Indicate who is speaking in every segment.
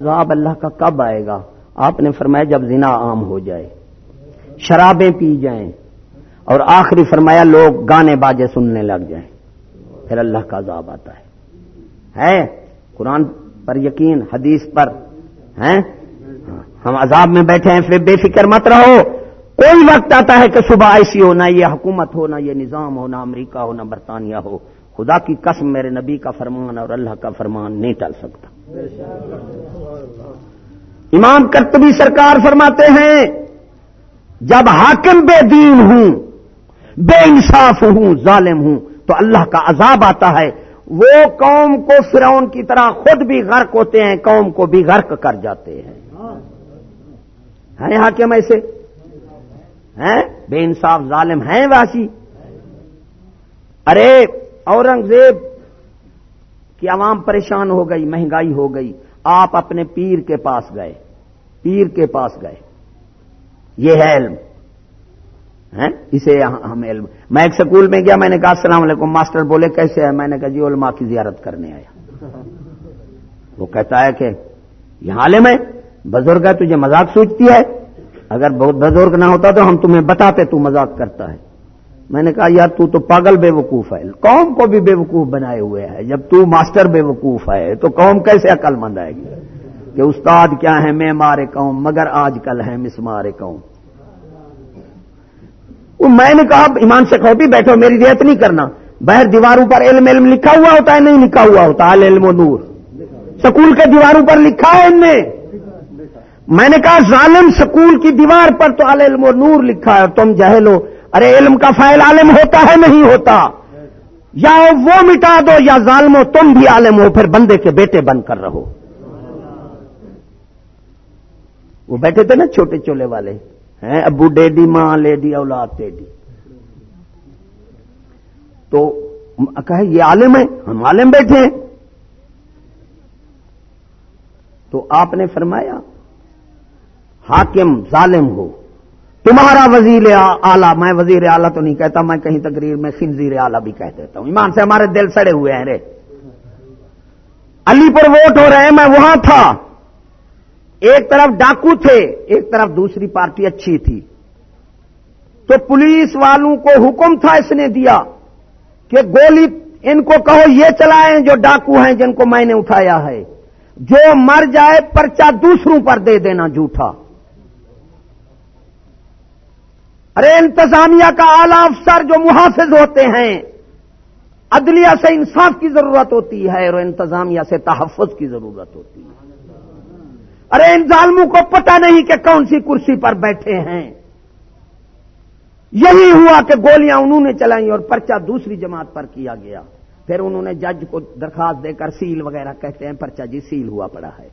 Speaker 1: عذاب اللہ کا کب آئے گا؟ آپ نے فرمایا جب زنا عام ہو جائے، شرابیں پی جائیں، اور آخری فرمایا لوگ گانے باجے سننے لگ جائیں، پھر اللہ کا عذاب آتا ہے۔ ہے؟ قرآن پر یقین، حدیث پر، ہیں؟ ہم عذاب میں بیٹھے ہیں، پھر بے فکر مت رہو۔ کوئی وقت آتا ہے کہ صبح ایسی ہو، نہ یہ حکومت ہو، نہ یہ نظام ہو، نہ امریکہ ہو، نہ برطانیہ ہو۔ خدا کی قسم میرے نبی کا فرمان اور اللہ کا فرمان نہیں ٹل سکتا۔ امام کرتبی سرکار فرماتے ہیں، جب حاکم بے دین ہوں، بے انصاف ہوں، ظالم ہوں، تو اللہ کا عذاب آتا ہے۔ وہ قوم کو فرعون کی طرح خود بھی غرق ہوتے ہیں، قوم کو بھی غرق کر جاتے ہیں۔ ہیں حاکم ایسے؟ ہیں؟ بے انصاف، ظالم ہیں واسی۔ ارے، اورنگزیب کی عوام پریشان ہو گئی، مہنگائی ہو گئی۔ آپ اپنے پیر کے پاس گئے۔ پیر کے پاس گئے۔ یہ ہے علم۔ اسے ہم علم۔ میں ایک سکول میں گیا، میں نے کہا، السلام علیکم۔ ماسٹر بولے، کیسے ہے؟ میں نے کہا جی علماء کی زیارت کرنے آیا۔ وہ کہتا ہے کہ یہ عالم ہے، بزرگ ہے، تجھے مذاق سوچتی ہے۔ اگر بہت بزرگ نہ ہوتا تو ہم تمہیں بتاتے، تو مذاق کرتا ہے۔ میں نے کہا، یار تو تو پاگل بے وقوف ہے۔ قوم کو بھی بے وقوف بنائے ہوئے ہے جب تو ماسٹر بے وقوف ہے تو قوم کیسے عقل مند آئے گی؟ کہ استاد کیا ہے میں مارے قوم، مگر آج کل ہے مس مارے قوم۔ میں نے کہا، ایمان سے کہو بھی بیٹھو، میری ریت نہیں کرنا۔ باہر دیواروں پر علم علم لکھا ہوا ہوتا ہے، نہیں لکھا ہوا ہوتا۔ علم و نور۔ سکول کے دیواروں پر لکھا ہے ان نے۔ میں نے کہا، ظالم سکول کی دیوار پر تو علم و نور لکھا ہے تم جہل ہو۔ ارے علم کا فائل عالم ہوتا ہے، نہیں ہوتا۔ یا وہ مٹا دو یا ظالم ہو تم بھی عالم ہو، پھر بندے کے بیٹے بن کر رہو۔ وہ بیٹھے تھے نا چھوٹے چولے والے۔ ہیں، ابو ڈیڈی، ماں، لیڈی، اولاد ٹیڈی تو کہے یہ عالم ہے ہم عالم بیٹھے ہیں۔ تو آپ نے فرمایا، حاکم ظالم ہو۔ تمہارا وزیر آلہ میں وزیر اعلیٰ تو نہیں کہتا، میں کہیں تقریر میں خنزیر اعلیٰ بھی کہہ دیتا ہوں۔ ایمان سے ہمارے دل سڑے ہوئے ہیں، رے۔ علی پر ووٹ ہو رہے ہیں، میں وہاں تھا۔ ایک طرف ڈاکو تھے، ایک طرف دوسری پارٹی اچھی تھی۔ تو پولیس والوں کو حکم تھا، اس نے دیا کہ گولی ان کو کہو، یہ چلائیں جو ڈاکو ہیں، جن کو میں نے اٹھایا ہے۔ جو مر جائے، پرچہ دوسروں پر دے دینا جھوٹا۔ ارے انتظامیہ کا اعلی افسر جو محافظ ہوتے ہیں، عدلیہ سے انصاف کی ضرورت ہوتی ہے اور انتظامیہ سے تحفظ کی ضرورت ہوتی ہے۔ ارے ان ظالموں کو پتہ نہیں کہ کون سی کرسی پر بیٹھے ہیں۔ یہی ہوا کہ گولیاں انہوں نے چلائیں اور پرچہ دوسری جماعت پر کیا گیا۔ پھر انہوں نے جج کو درخواست دے کر سیل وغیرہ کہتے ہیں، پرچہ جی سیل ہوا پڑا ہے۔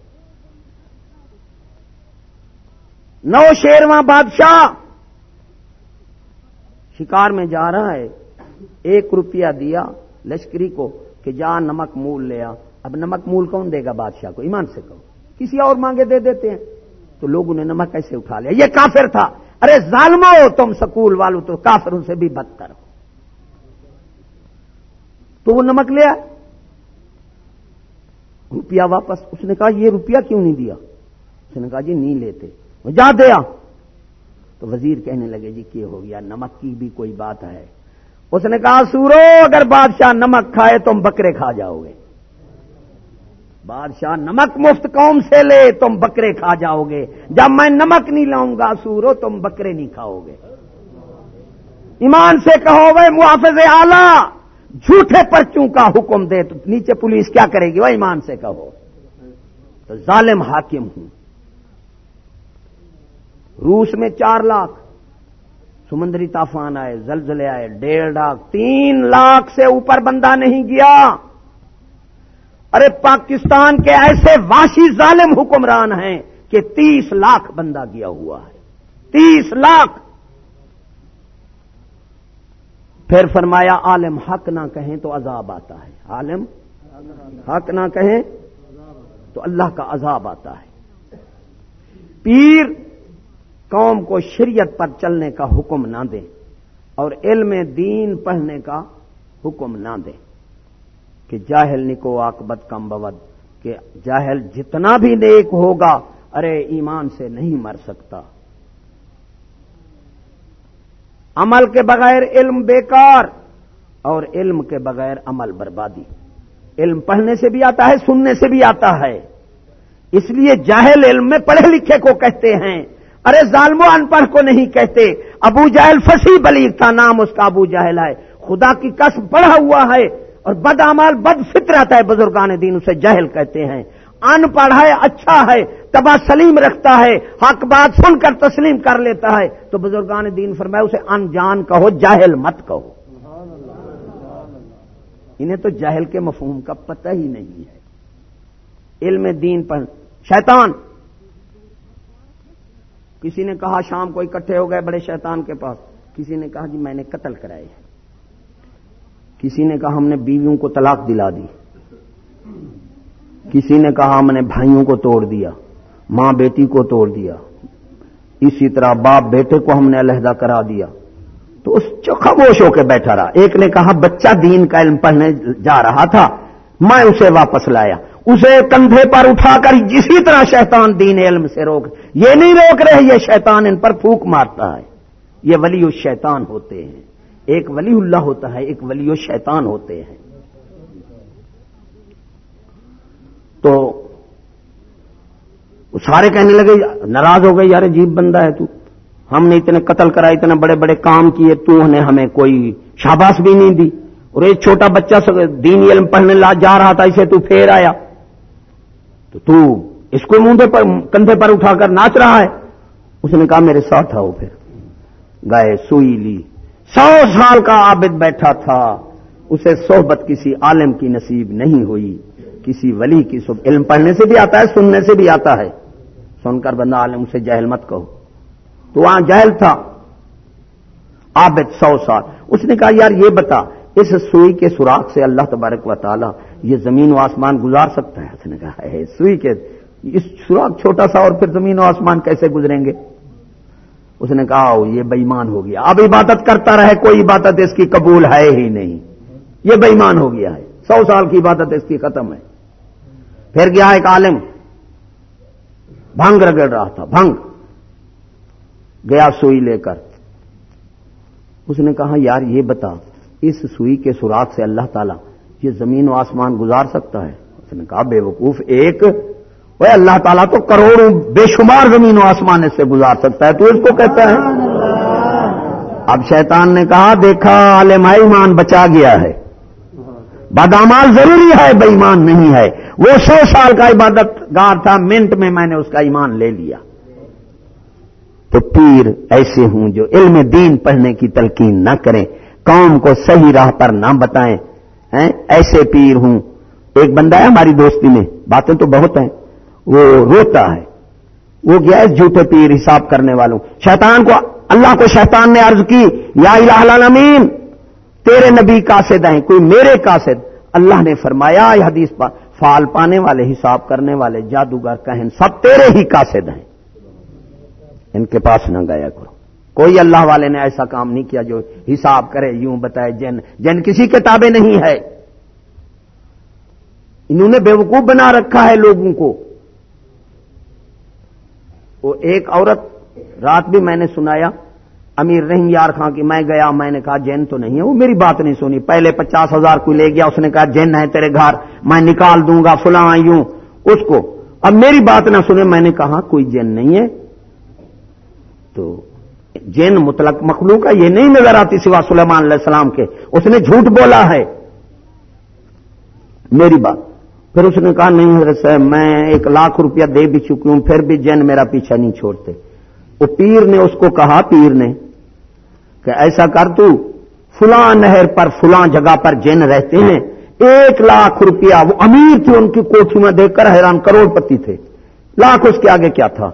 Speaker 1: نو شیرواں بادشاہ شکار میں جا رہا ہے، ایک روپیہ دیا لشکری کو کہ جا نمک مول لیا اب نمک مول کون دے گا بادشاہ کو؟ ایمان سے کہو۔ کسی اور مانگے دے دیتے ہیں۔ تو لوگوں نے نمک کیسے اٹھا لیا؟ یہ کافر تھا۔ ارے ظالمو ہو تم سکول والوں تو کافروں سے بھی بدتر ہو۔ تو وہ نمک لیا روپیہ واپس، اس نے کہا یہ روپیہ کیوں نہیں دیا؟ اس نے کہا جی نہیں لیتے۔ وہ جا دیا تو وزیر کہنے لگے جی کیا ہو گیا نمک کی بھی کوئی بات ہے۔ اس نے کہا، سورو، اگر بادشاہ نمک کھائے تم بکرے کھا جاؤ گے بادشاہ نمک مفت قوم سے لے تم بکرے کھا جاؤ گے جب میں نمک نہیں لاؤں گا سورو تم بکرے نہیں کھاؤ گے ایمان سے کہو بھائی محافظ آلہ جھوٹے پرچوں کا حکم دے تو نیچے پولیس کیا کرے گی؟ وہ ایمان سے کہو۔ تو ظالم حاکم ہوں۔ روس میں چار لاکھ۔ سمندری طوفان آئے، زلزلے آئے، ڈیڑھ لاکھ، تین لاکھ سے اوپر بندہ نہیں گیا۔ ارے، پاکستان کے ایسے واشی ظالم حکمران ہیں کہ تیس لاکھ بندہ گیا ہوا ہے۔ تیس لاکھ۔ پھر فرمایا، عالم حق نہ کہیں تو عذاب آتا ہے۔ عالم حق نہ کہیں تو اللہ کا عذاب آتا ہے۔ پیر قوم کو شریعت پر چلنے کا حکم نہ دیں اور علم دین پڑھنے کا حکم نہ دیں کہ جاہل نکو آکبت کم بود، کہ جاہل جتنا بھی نیک ہوگا، ارے ایمان سے نہیں مر سکتا۔ عمل کے بغیر علم بیکار اور علم کے بغیر عمل بربادی۔ علم پڑھنے سے بھی آتا ہے، سننے سے بھی آتا ہے۔ اس لیے جاہل علم میں پڑھے لکھے کو کہتے ہیں۔ ارے ظالم ان پڑھ کو نہیں کہتے، ابو جہل فسی بلیغ تھا، نام اس کا ابو جہل ہے۔ خدا کی کس بڑھا ہوا ہے اور بد امال بد فطرت ہے بزرگان دین اسے جہل کہتے ہیں۔ ان پڑھ ہے اچھا ہے تبا سلیم رکھتا ہے، حق بات سن کر تسلیم کر لیتا ہے۔ تو بزرگان دین فرمائے اسے انجان کہو، جاہل مت کہو۔ انہیں تو جاہل کے مفہوم کا پتہ ہی نہیں ہے۔ علم دین پر، شیطان کسی نے کہا شام کو اکٹھے ہو گئے بڑے شیطان کے پاس، کسی نے کہا جی میں نے قتل کرائے کسی نے کہا ہم نے بیویوں کو طلاق دلا دی۔ کسی نے کہا ہم نے بھائیوں کو توڑ دیا، ماں بیٹی کو توڑ دیا۔ اسی طرح باپ بیٹے کو ہم نے علیحدہ کرا دیا۔ تو اس خاموش ہو کے بیٹھا رہا۔ ایک نے کہا، بچہ دین کا علم پڑھنے جا رہا تھا، میں اسے واپس لایا۔ اسے کندھے پر اٹھا کر جسی طرح شیطان دین علم سے روک یہ نہیں روک رہے، یہ شیطان ان پر پھوک مارتا ہے۔ یہ ولی الشیطان ہوتے ہیں۔ ایک ولی اللہ ہوتا ہے، ایک ولی الشیطان ہوتے ہیں۔ تو سارے کہنے لگے، ناراض ہو گئے یار عجیب بندہ ہے تو۔ ہم نے اتنے قتل کرا اتنے بڑے بڑے کام کیے، تو نے ہمیں کوئی شاباش بھی نہیں دی۔ اور ایک چھوٹا بچہ دین علم پڑھنے لا جا رہا تھا، اسے تو پھیر آیا۔ تو تو اس کو منہ پر کندھے پر اٹھا کر ناچ رہا ہے۔ اس نے کہا، میرے ساتھ آؤ پھر۔ گئے سوئی لی۔ سو سال کا عابد بیٹھا تھا۔ اسے صحبت کسی عالم کی نصیب نہیں ہوئی۔ کسی ولی کی صحبت علم پڑھنے سے بھی آتا ہے، سننے سے بھی آتا ہے۔ سن کر بندہ عالم، اسے جہل مت کہو۔ تو وہاں جہل تھا۔ عابد سو سال۔ اس نے کہا، یار یہ بتا، اس سوئی کے سوراخ سے اللہ تبارک و تعالی یہ زمین و آسمان گزار سکتا ہے اس نے کہا ہے سوئی کے اس سوراخ چھوٹا سا اور پھر زمین و آسمان کیسے گزریں گے؟ اس نے کہا یہ بےمان ہو گیا۔ اب عبادت کرتا رہے، کوئی عبادت اس کی قبول ہے ہی نہیں۔ یہ بےمان ہو گیا ہے۔ سو سال کی عبادت اس کی ختم ہے۔ پھر گیا ایک عالم۔ بھنگ رگڑ رہا تھا، بھنگ۔ گیا سوئی لے کر۔ اس نے کہا، یار، یہ بتا، اس سوئی کے سوراخ سے اللہ تعالیٰ یہ زمین و آسمان گزار سکتا ہے اس نے کہا بے وقوف ایک وہ اللہ تعالیٰ تو کروڑوں بے شمار زمین و آسمان اس سے گزار سکتا ہے تو اس کو کہتا ہے۔ اب شیطان نے کہا دیکھا عالم ایمان بچا گیا ہے۔ بادامال ضروری ہے، بے ایمان نہیں ہے۔ وہ سو سال کا عبادت گار تھا، منٹ میں میں نے اس کا ایمان لے لیا۔ تو پیر ایسے ہوں جو علم دین پڑھنے کی تلقین نہ کریں، قوم کو صحیح راہ پر نہ بتائیں۔ ایسے پیر ہوں۔ ایک بندہ ہے ہماری دوستی میں، باتیں تو بہت ہیں، وہ روتا ہے۔ وہ گیا ہے جھوٹے پیر حساب کرنے والوں۔ شیطان کو، اللہ کو شیطان نے عرض کی، یا الہ العالمین، تیرے نبی کاسد ہیں، کوئی میرے کاسد اللہ نے فرمایا یہ حدیث پر فال پانے والے، حساب کرنے والے، جادوگر، کہن، سب تیرے ہی کاسد ہیں۔ ان کے پاس نہ گیا کرو۔ کوئی اللہ والے نے ایسا کام نہیں کیا جو حساب کرے، یوں بتائے جن جن کسی کتابیں نہیں ہے۔ انہوں نے بیوقوف بنا رکھا ہے لوگوں کو۔ وہ ایک عورت، رات بھی میں نے سنایا، امیر رحیم یار خان کی، میں گیا، میں نے کہا جین تو نہیں ہے۔ وہ میری بات نہیں سنی۔ پہلے پچاس ہزار کو لے گیا، اس نے کہا جین ہے تیرے گھر، میں نکال دوں گا، فلاں یوں۔ اس کو، اب میری بات نہ سنے، میں نے کہا، کوئی جین نہیں ہے۔ تو جین مطلق مخلوق کا یہ نہیں نظر آتی سوا سلیمان علیہ السلام کے، اس نے جھوٹ بولا ہے۔ میری بات۔ پھر اس نے کہا، نہیں حضرت صاحب، میں ایک لاکھ روپیہ دے بھی چکی ہوں، پھر بھی جین میرا پیچھا نہیں چھوڑتے۔ وہ پیر نے اس کو کہا، پیر نے، کہ ایسا کر تو، فلاں نہر پر، فلاں جگہ پر جین رہتے ہیں، ایک لاکھ روپیہ وہ امیر تھے ان کی کوٹھی میں دیکھ کر حیران کروڑ پتی تھے۔ لاکھ اس کے آگے کیا تھا؟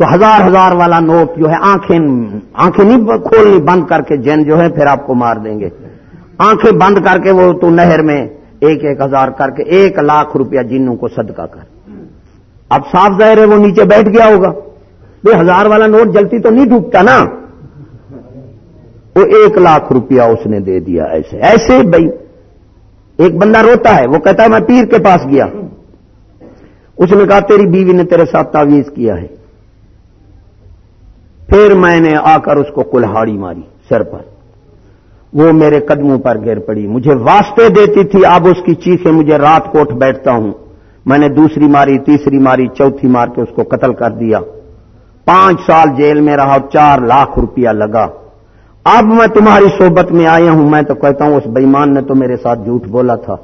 Speaker 1: تو ہزار ہزار والا نوٹ جو ہے آنکھیں آنکھیں نہیں کھولنی بند کر کے جین جو ہے پھر آپ کو مار دیں گے۔ آنکھیں بند کر کے وہ تو نہر میں ایک ایک ہزار کر کے ایک لاکھ روپیہ جنوں کو صدقہ کر۔ اب صاف ظاہر ہے وہ نیچے بیٹھ گیا ہوگا۔ بھائی ہزار والا نوٹ جلتی تو نہیں ڈوبتا نا۔ وہ ایک لاکھ روپیہ اس نے دے دیا ایسے۔ ایسے بھائی ایک بندہ روتا ہے، وہ کہتا ہے میں پیر کے پاس گیا۔ اس نے کہا تیری بیوی نے تیرے ساتھ تعویز کیا ہے۔ پھر میں نے آ کر اس کو کلہاڑی ماری سر پر۔ وہ میرے قدموں پر گر پڑی۔ مجھے واسطے دیتی تھی، اب اس کی چیخیں مجھے رات کو اٹھ بیٹھتا ہوں۔ میں نے دوسری ماری، تیسری ماری، چوتھی مار کے اس کو قتل کر دیا۔ پانچ سال جیل میں رہا چار لاکھ روپیہ لگا۔ اب میں تمہاری صحبت میں آیا ہوں۔ میں تو کہتا ہوں، اس بےمان نے تو میرے ساتھ جھوٹ بولا تھا۔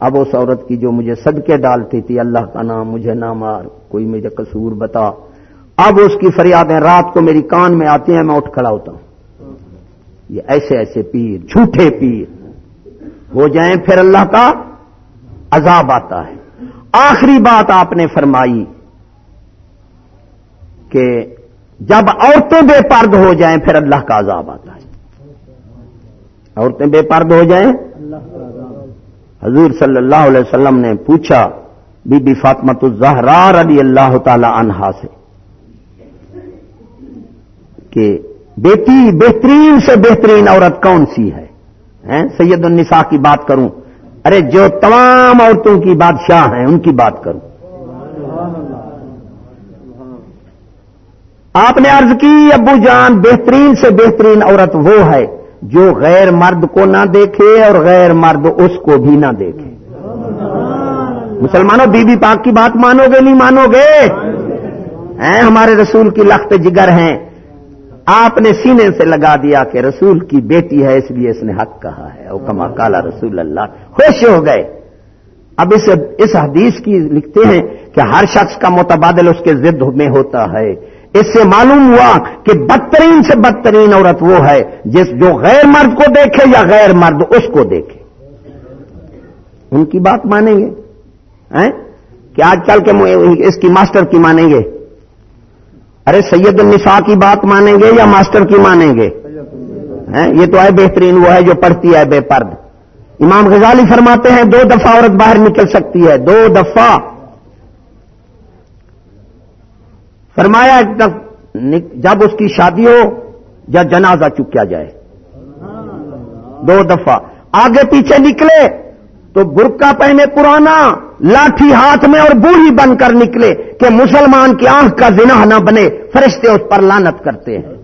Speaker 1: اب اس عورت کی جو مجھے صدقے ڈالتی تھی، اللہ کا نام مجھے نہ مار، کوئی مجھے قصور بتا۔ اب اس کی فریادیں رات کو میری کان میں آتی ہیں، میں اٹھ کھڑا ہوتا ہوں۔ یہ ایسے ایسے پیر، جھوٹے پیر۔ ہو جائیں پھر اللہ کا عذاب آتا ہے۔ آخری بات آپ نے فرمائی کہ جب عورتیں بے پرد ہو جائیں، پھر اللہ کا عذاب آتا ہے۔ عورتیں بے پرد ہو جائیں۔ حضور صلی اللہ علیہ وسلم نے پوچھا، بی بی فاطمت الزہرار علی اللہ تعالی عنہا سے کہ بیٹی بہترین سے بہترین عورت کون سی ہے؟ سید النساء کی بات کروں۔ ارے جو تمام عورتوں کی بادشاہ ہیں، ان کی بات کروں۔ آپ نے عرض کی، ابو جان، بہترین سے بہترین عورت وہ ہے جو غیر مرد کو نہ دیکھے اور غیر مرد اس کو بھی نہ دیکھے۔ مسلمانوں، بی بی پاک کی بات مانو گے، نہیں مانو گے؟ ہمارے رسول کی لخت جگر ہیں۔ آپ نے سینے سے لگا دیا کہ رسول کی بیٹی ہے، اس لیے اس نے حق کہا ہے۔ او کما کالا رسول اللہ۔ خوش ہو گئے۔ اب اس اس حدیث کی لکھتے ہیں کہ ہر شخص کا متبادل اس کے ضد میں ہوتا ہے۔ اس سے معلوم ہوا کہ بدترین سے بدترین عورت وہ ہے جس جو غیر مرد کو دیکھے یا غیر مرد اس کو دیکھے۔ ان کی بات مانیں گے؟ کہ آج کل کے اس کی ماسٹر کی مانیں گے؟ ارے سید النساء کی بات مانیں گے یا ماسٹر کی مانیں گے؟ یہ تو ہے بہترین وہ ہے جو پڑھتی ہے بے پرد۔ امام غزالی فرماتے ہیں دو دفعہ عورت باہر نکل سکتی ہے۔ دو دفعہ۔ فرمایا جب اس کی شادی ہو یا جنازہ چکیا جائے۔ دو دفعہ۔ آگے پیچھے نکلے تو برقع پہنے پرانا۔ لاٹھی ہاتھ میں اور بوڑھی بن کر نکلے کہ مسلمان کی آنکھ کا زنا نہ بنے، فرشتے اس پر لانت کرتے ہیں۔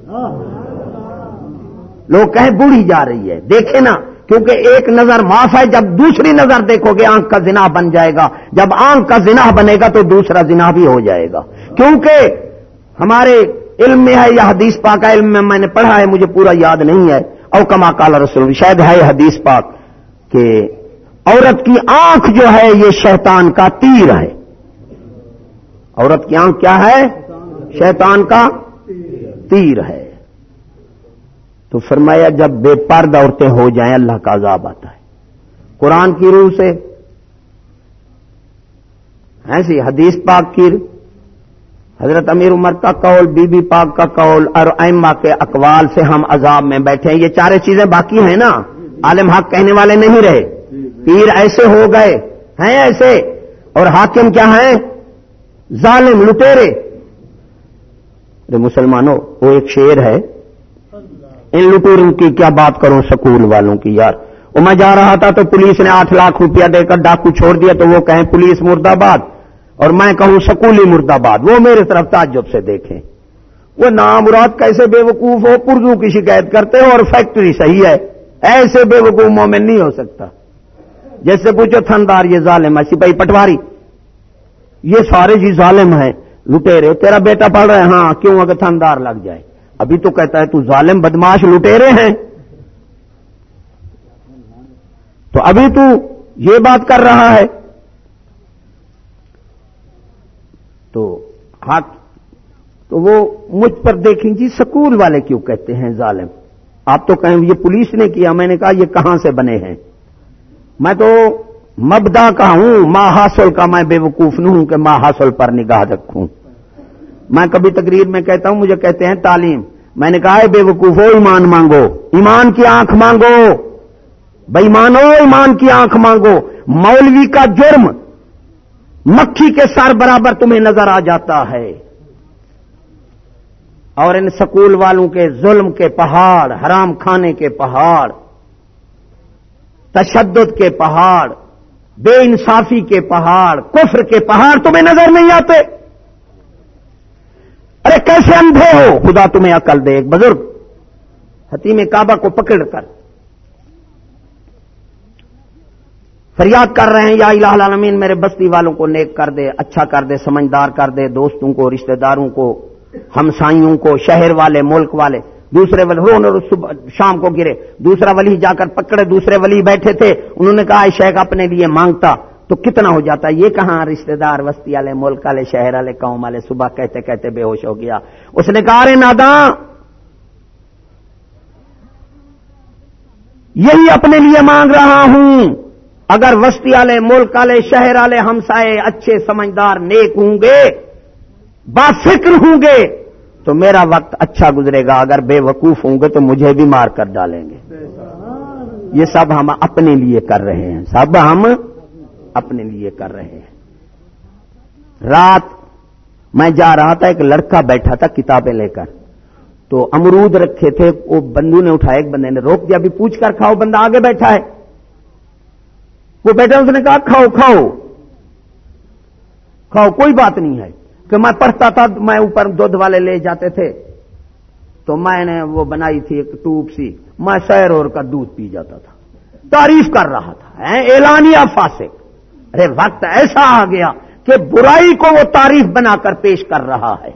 Speaker 1: لوگ کہیں بوڑھی جا رہی ہے۔ دیکھے نا، کیونکہ ایک نظر معاف ہے، جب دوسری نظر دیکھو گے، آنکھ کا زنا بن جائے گا۔ جب آنکھ کا زنا بنے گا تو دوسرا زنا بھی ہو جائے گا۔ کیونکہ ہمارے علم میں ہے یا حدیث پاک کا علم میں میں نے پڑھا ہے، مجھے پورا یاد نہیں ہے۔ او کما کالا رسول، شاید ہے حدیث پاک کہ عورت کی آنکھ جو ہے یہ شیطان کا تیر ہے۔ عورت کی آنکھ کیا ہے؟ شیطان کا تیر ہے۔ تو فرمایا، جب بے پرد عورتیں ہو جائیں، اللہ کا عذاب آتا ہے۔ قرآن کی روح سے۔ ایسی حدیث پاک کی۔ حضرت امیر عمر کا قول، بی بی پاک کا قول، اور ایما کے اقوال سے ہم عذاب میں بیٹھے ہیں۔ یہ چارے چیزیں باقی ہیں نا۔ عالم حق کہنے والے نہیں رہے۔ پیر ایسے ہو گئے، ہیں ایسے؟ اور حاکم کیا ہیں؟ ظالم، لٹیرے۔ مسلمانوں، وہ ایک شیر ہے۔ ان لٹوروں کی کیا بات کروں سکول والوں کی یار؟ وہ میں جا رہا تھا تو پولیس نے آٹھ لاکھ روپیہ دے کر ڈاکو چھوڑ دیا تو وہ کہیں پولیس مرد آباد۔ اور میں کہوں سکولی مرد آباد۔ وہ میرے طرف تعجب سے دیکھیں۔ وہ نام مراد کیسے بے وقوف ہو؟ پردو کی شکایت کرتے ہو اور فیکٹری صحیح ہے۔ ایسے بے وقوف مومن نہیں ہو سکتا۔ جیسے پوچھو تھندار یہ ظالم ہے، سپاہی پٹواری۔ یہ سارے جی ظالم ہیں لٹیرے تیرا بیٹا پڑھ رہا ہے ہاں کیوں اگر تھندار لگ جائے؟ ابھی تو کہتا ہے تو ظالم بدماش لٹیرے ہیں۔ تو ابھی تو یہ بات کر رہا ہے۔ تو ہاتھ، تو وہ مجھ پر دیکھیں جی سکول والے کیوں کہتے ہیں ظالم؟ آپ تو کہیں یہ پولیس نے کیا، میں نے کہا یہ کہاں سے بنے ہیں؟ میں تو مبدا کا ہوں ماں حاصل کا میں بے وقوف نہیں ہوں کہ ماں حاصل پر نگاہ رکھوں۔ میں کبھی تقریر میں کہتا ہوں، مجھے کہتے ہیں، تعلیم۔ میں نے کہا ہے بے وقوف ہو ایمان مانگو۔ ایمان کی آنکھ مانگو۔ بھائی مانو ایمان کی آنکھ مانگو۔ مولوی کا جرم مکھی کے سر برابر تمہیں نظر آ جاتا ہے۔ اور ان سکول والوں کے ظلم کے پہاڑ، حرام کھانے کے پہاڑ تشدد کے پہاڑ، بے انصافی کے پہاڑ، کفر کے پہاڑ تمہیں نظر نہیں آتے۔ ارے کیسے اندھے ہو؟ خدا تمہیں عقل دے، ایک بزرگ حتیم کعبہ کو پکڑ کر۔ فریاد کر رہے ہیں، یا الہ العالمین، میرے بستی والوں کو نیک کر دے اچھا کر دے، سمجھدار کر دے، دوستوں کو، رشتہ داروں کو ہمسائیوں کو، شہر والے، ملک والے۔ دوسرے ولی صبح شام کو گرے. دوسرا ولی جا کر پکڑے. دوسرے ولی بیٹھے تھے. انہوں نے کہا شیخ اپنے لیے مانگتا تو کتنا ہو جاتا؟ یہ کہاں رشتہ دار وسطی والے ملک والے شہر والے قوم والے صبح کہتے کہتے بے ہوش ہو گیا. اس نے کہا رے ناداں یہی اپنے لیے مانگ رہا ہوں. اگر وسطی والے ملک والے شہر والے ہمسائے اچھے سمجھدار نیک ہوں گے، با فکر ہوں گے تو میرا وقت اچھا گزرے گا، اگر بے وقوف ہوں گے تو مجھے بھی مار کر ڈالیں گے۔ یہ سب ہم اپنے لیے کر رہے ہیں۔ سب ہم اپنے لیے کر رہے ہیں۔ رات، میں جا رہا تھا، ایک لڑکا بیٹھا تھا کتابیں لے کر۔ تو امرود رکھے تھے، وہ بندو نے اٹھایا، ایک بندے نے روک دیا، ابھی پوچھ کر کھاؤ، بندہ آگے بیٹھا ہے۔ وہ بیٹھا، اس نے کہا، کھاؤ کھاؤ۔ کھاؤ، کوئی بات نہیں ہے۔ کہ میں پڑھتا تھا، میں اوپر دودھ والے لے جاتے تھے۔ تو میں نے وہ بنائی تھی ایک ٹوب سی۔ میں شہر اور کا دودھ پی جاتا تھا۔ تعریف کر رہا تھا اعلانیہ فاسق۔ ارے، وقت ایسا آ گیا کہ برائی کو وہ تعریف بنا کر پیش کر رہا ہے۔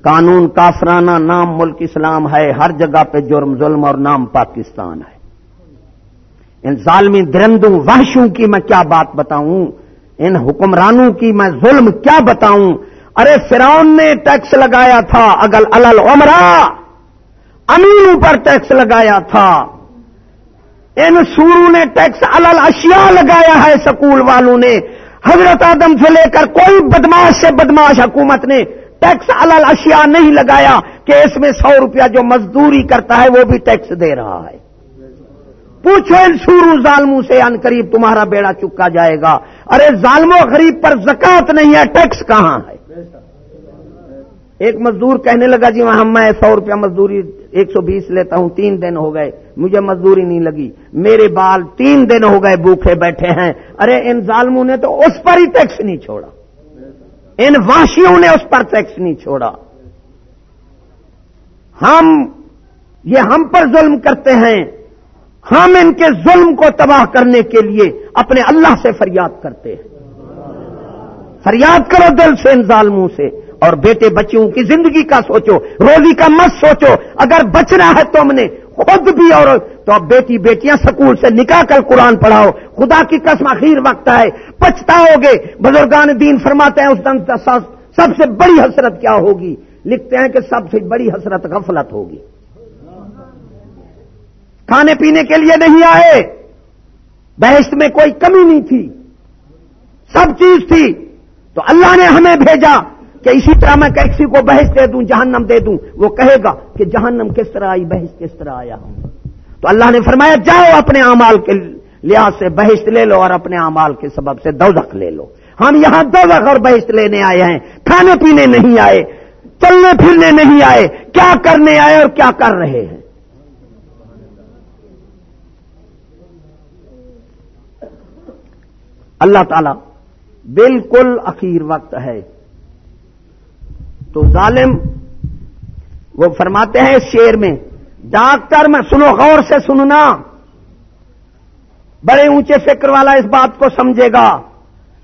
Speaker 1: قانون کافرانہ، نام ملک اسلام ہے، ہر جگہ پہ جرم، ظلم اور نام پاکستان ہے۔ ان ظالمی درندوں، وحشوں کی میں کیا بات بتاؤں؟ ان حکمرانوں کی میں ظلم کیا بتاؤں؟ ارے فرعون نے ٹیکس لگایا تھا، اگل الل عمرہ امینوں پر ٹیکس لگایا تھا۔ ان سوروں نے ٹیکس الل اشیاء لگایا ہے، سکول والوں نے۔ حضرت آدم سے لے کر کوئی بدماش سے بدماش حکومت نے ٹیکس الل اشیاء نہیں لگایا کہ اس میں سو روپیہ جو مزدوری کرتا ہے وہ بھی ٹیکس دے رہا ہے۔ پوچھو ان سورو ظالموں سے، ان قریب تمہارا بیڑا چکا جائے گا۔ ارے ظالموں غریب پر زکات نہیں ہے، ٹیکس کہاں ہے؟ ایک مزدور کہنے لگا جی وہاں میں سو روپیہ مزدوری ایک سو بیس لیتا ہوں، تین دن ہو گئے، مجھے مزدوری نہیں لگی۔ میرے بال تین دن ہو گئے بھوکھے بیٹھے ہیں۔ ارے ان ظالموں نے تو اس پر ہی ٹیکس نہیں چھوڑا۔ ان واشیوں نے اس پر ٹیکس نہیں چھوڑا۔ ہم، یہ ہم پر ظلم کرتے ہیں۔ ہم ان کے ظلم کو تباہ کرنے کے لیے اپنے اللہ سے فریاد کرتے ہیں۔ فریاد کرو دل سے ان ظالموں سے اور بیٹے بچیوں کی زندگی کا سوچو، روزی کا مت سوچو۔ اگر بچنا ہے تم نے خود بھی اور تو اب بیٹی بیٹیاں سکول سے نکاح کر قرآن پڑھاؤ۔ خدا کی قسم اخیر وقت ہے پچھتاؤ گے۔ بزرگان دین فرماتے ہیں، اس دن سب سے بڑی حسرت کیا ہوگی؟ لکھتے ہیں کہ سب سے بڑی حسرت غفلت ہوگی۔ کھانے پینے کے لیے نہیں آئے۔ بحث میں کوئی کمی نہیں تھی۔ سب چیز تھی۔ تو اللہ نے ہمیں بھیجا کہ اسی طرح میں کسی کو بحث دے دوں، جہنم دے دوں۔ وہ کہے گا کہ جہنم کس طرح آئی بحث کس طرح آیا ہوں۔ تو اللہ نے فرمایا، جاؤ اپنے امال کے لحاظ سے بحث لے لو اور اپنے امال کے سبب سے دوزخ لے لو۔ ہم یہاں دوزخ اور بحث لینے آئے ہیں۔ کھانے پینے نہیں آئے، چلنے پھرنے نہیں آئے۔ کیا کرنے آئے اور کیا کر رہے ہیں؟ اللہ تعالی بالکل اخیر وقت ہے۔ تو ظالم وہ فرماتے ہیں اس شیر میں، ڈاکٹر میں سنو، غور سے سننا۔ بڑے اونچے فکر والا اس بات کو سمجھے گا۔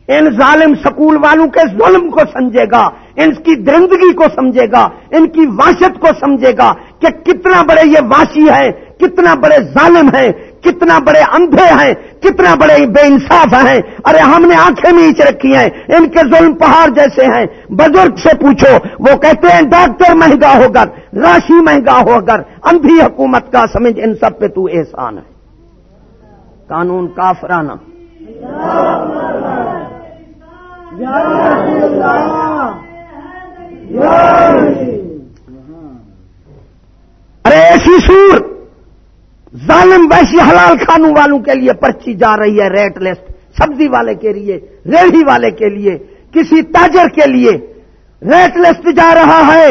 Speaker 1: ان ظالم سکول والوں کے ظلم کو سمجھے گا۔ ان کی درندگی کو سمجھے گا۔ ان کی واشت کو سمجھے گا کہ کتنا بڑے یہ واشی ہے کتنا بڑے ظالم ہیں۔ کتنا بڑے اندھے ہیں، کتنا بڑے بے انصاف ہیں۔ ارے، ہم نے آنکھیں نیچ رکھی ہیں، ان کے ظلم پہاڑ جیسے ہیں۔ بزرگ سے پوچھو، وہ کہتے ہیں، ڈاکٹر مہنگا ہو کر راشی مہنگا ہو کر اندھی حکومت کا، سمجھ، ان سب پہ تو احسان ہے۔ قانون کافرانہ۔ ارے، ایسی سور۔ ظالم ویسی حلال کھانوں والوں کے لیے پرچی جا رہی ہے ریٹ لسٹ، سبزی والے کے لیے، ریڑھی والے کے لیے، کسی تاجر کے لیے۔ ریٹ لسٹ جا رہا ہے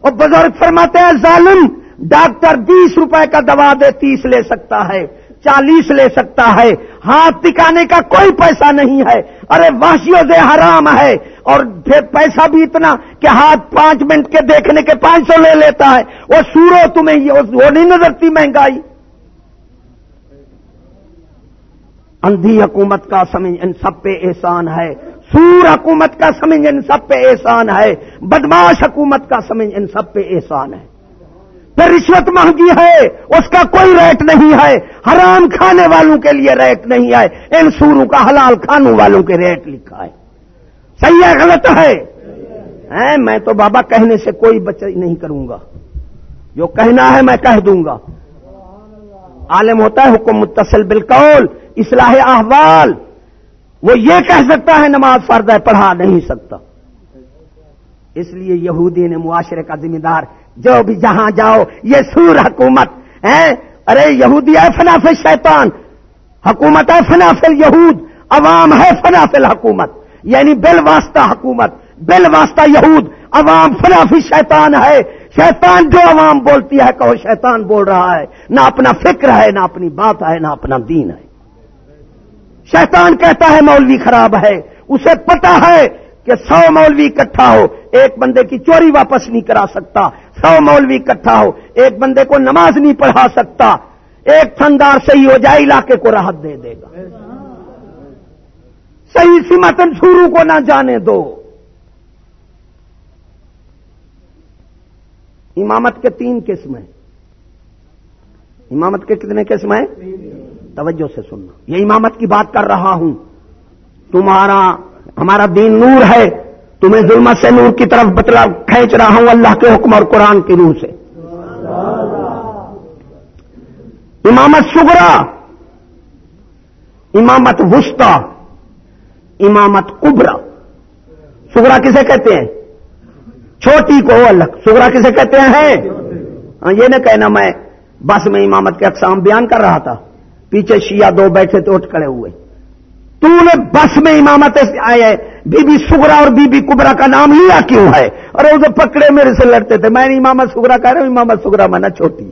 Speaker 1: اور بزرگ فرماتے ہیں، ظالم ڈاکٹر بیس روپے کا دوا دے، تیس لے سکتا ہے، چالیس لے سکتا ہے، ہاتھ ٹکانے کا کوئی پیسہ نہیں ہے۔ ارے واشیوں سے حرام ہے اور پیسہ بھی اتنا کہ ہاتھ پانچ منٹ کے دیکھنے کے پانچ سو لے لیتا ہے۔ وہ سورو تمہیں وہ نہیں نظرتی مہنگائی۔ اندھی حکومت کا سمجھ ان سب پہ احسان ہے، سور حکومت کا سمجھ ان سب پہ احسان ہے، بدماش حکومت کا سمجھ ان سب پہ احسان ہے۔ پھر رشوت مہنگی ہے، اس کا کوئی ریٹ نہیں ہے۔ حرام کھانے والوں کے لیے ریٹ نہیں ہے، ان سوروں کا حلال کھانوں والوں کے ریٹ لکھا ہے۔ صحیح ہے، غلط ہے؟ میں تو بابا کہنے سے کوئی بچ نہیں کروں گا۔ جو کہنا ہے میں کہہ دوں گا۔ عالم ہوتا ہے حکم متصل بالقول، اصلاح احوال۔ وہ یہ کہہ سکتا ہے نماز فرد ہے، پڑھا نہیں سکتا۔ اس لیے یہودی نے معاشرے کا ذمہ دار، جو بھی جہاں جاؤ، یہ سور حکومت ہے ارے یہودی ہے، فنافل شیطان۔ حکومت ہے، فنافل یہود۔ عوام ہے، فنافل حکومت۔ یعنی بل واسطہ حکومت، بل واسطہ یہود۔ عوام فنافی شیطان ہے۔ شیطان جو عوام بولتی ہے کہ وہ شیطان بول رہا ہے۔ نہ اپنا فکر ہے، نہ اپنی بات ہے، نہ اپنا دین ہے۔ شیطان کہتا ہے، مولوی خراب ہے۔ اسے پتا ہے کہ سو مولوی اکٹھا ہو، ایک بندے کی چوری واپس نہیں کرا سکتا۔ سو مولوی اکٹھا ہو، ایک بندے کو نماز نہیں پڑھا سکتا۔ ایک تھندار صحیح ہو جائے، علاقے کو راحت دے دے گا۔ صحیح سمتن سورو کو نہ جانے دو۔ امامت کے تین قسم ہیں۔ امامت کے کتنے قسم ہیں؟ توجہ سے سننا۔ یہ امامت کی بات کر رہا ہوں۔ تمہارا، ہمارا دین نور ہے۔ تمہیں ظلمت سے نور کی طرف بتلا، کھینچ رہا ہوں اللہ کے حکم اور قرآن کی روح سے۔ امامت سگرا امامت وسطی، امامت کبرا سگرا کسے کہتے ہیں؟ چھوٹی کو الگ سگرا کسے کہتے ہیں؟ ہاں، یہ نہ کہنا میں بس میں امامت کے اقسام بیان کر رہا تھا۔ پیچھے شیعہ دو بیٹھے تو اٹھ کھڑے ہوئے۔ تو نے بس میں امامت آئے بی بی سگرا اور بی بی کبرا کا نام لیا کیوں ہے؟ اور اسے پکڑے میرے سے لڑتے تھے، میں نے امامت سگرا کہہ رہا ہوں، امامت سگرا میں چھوٹی۔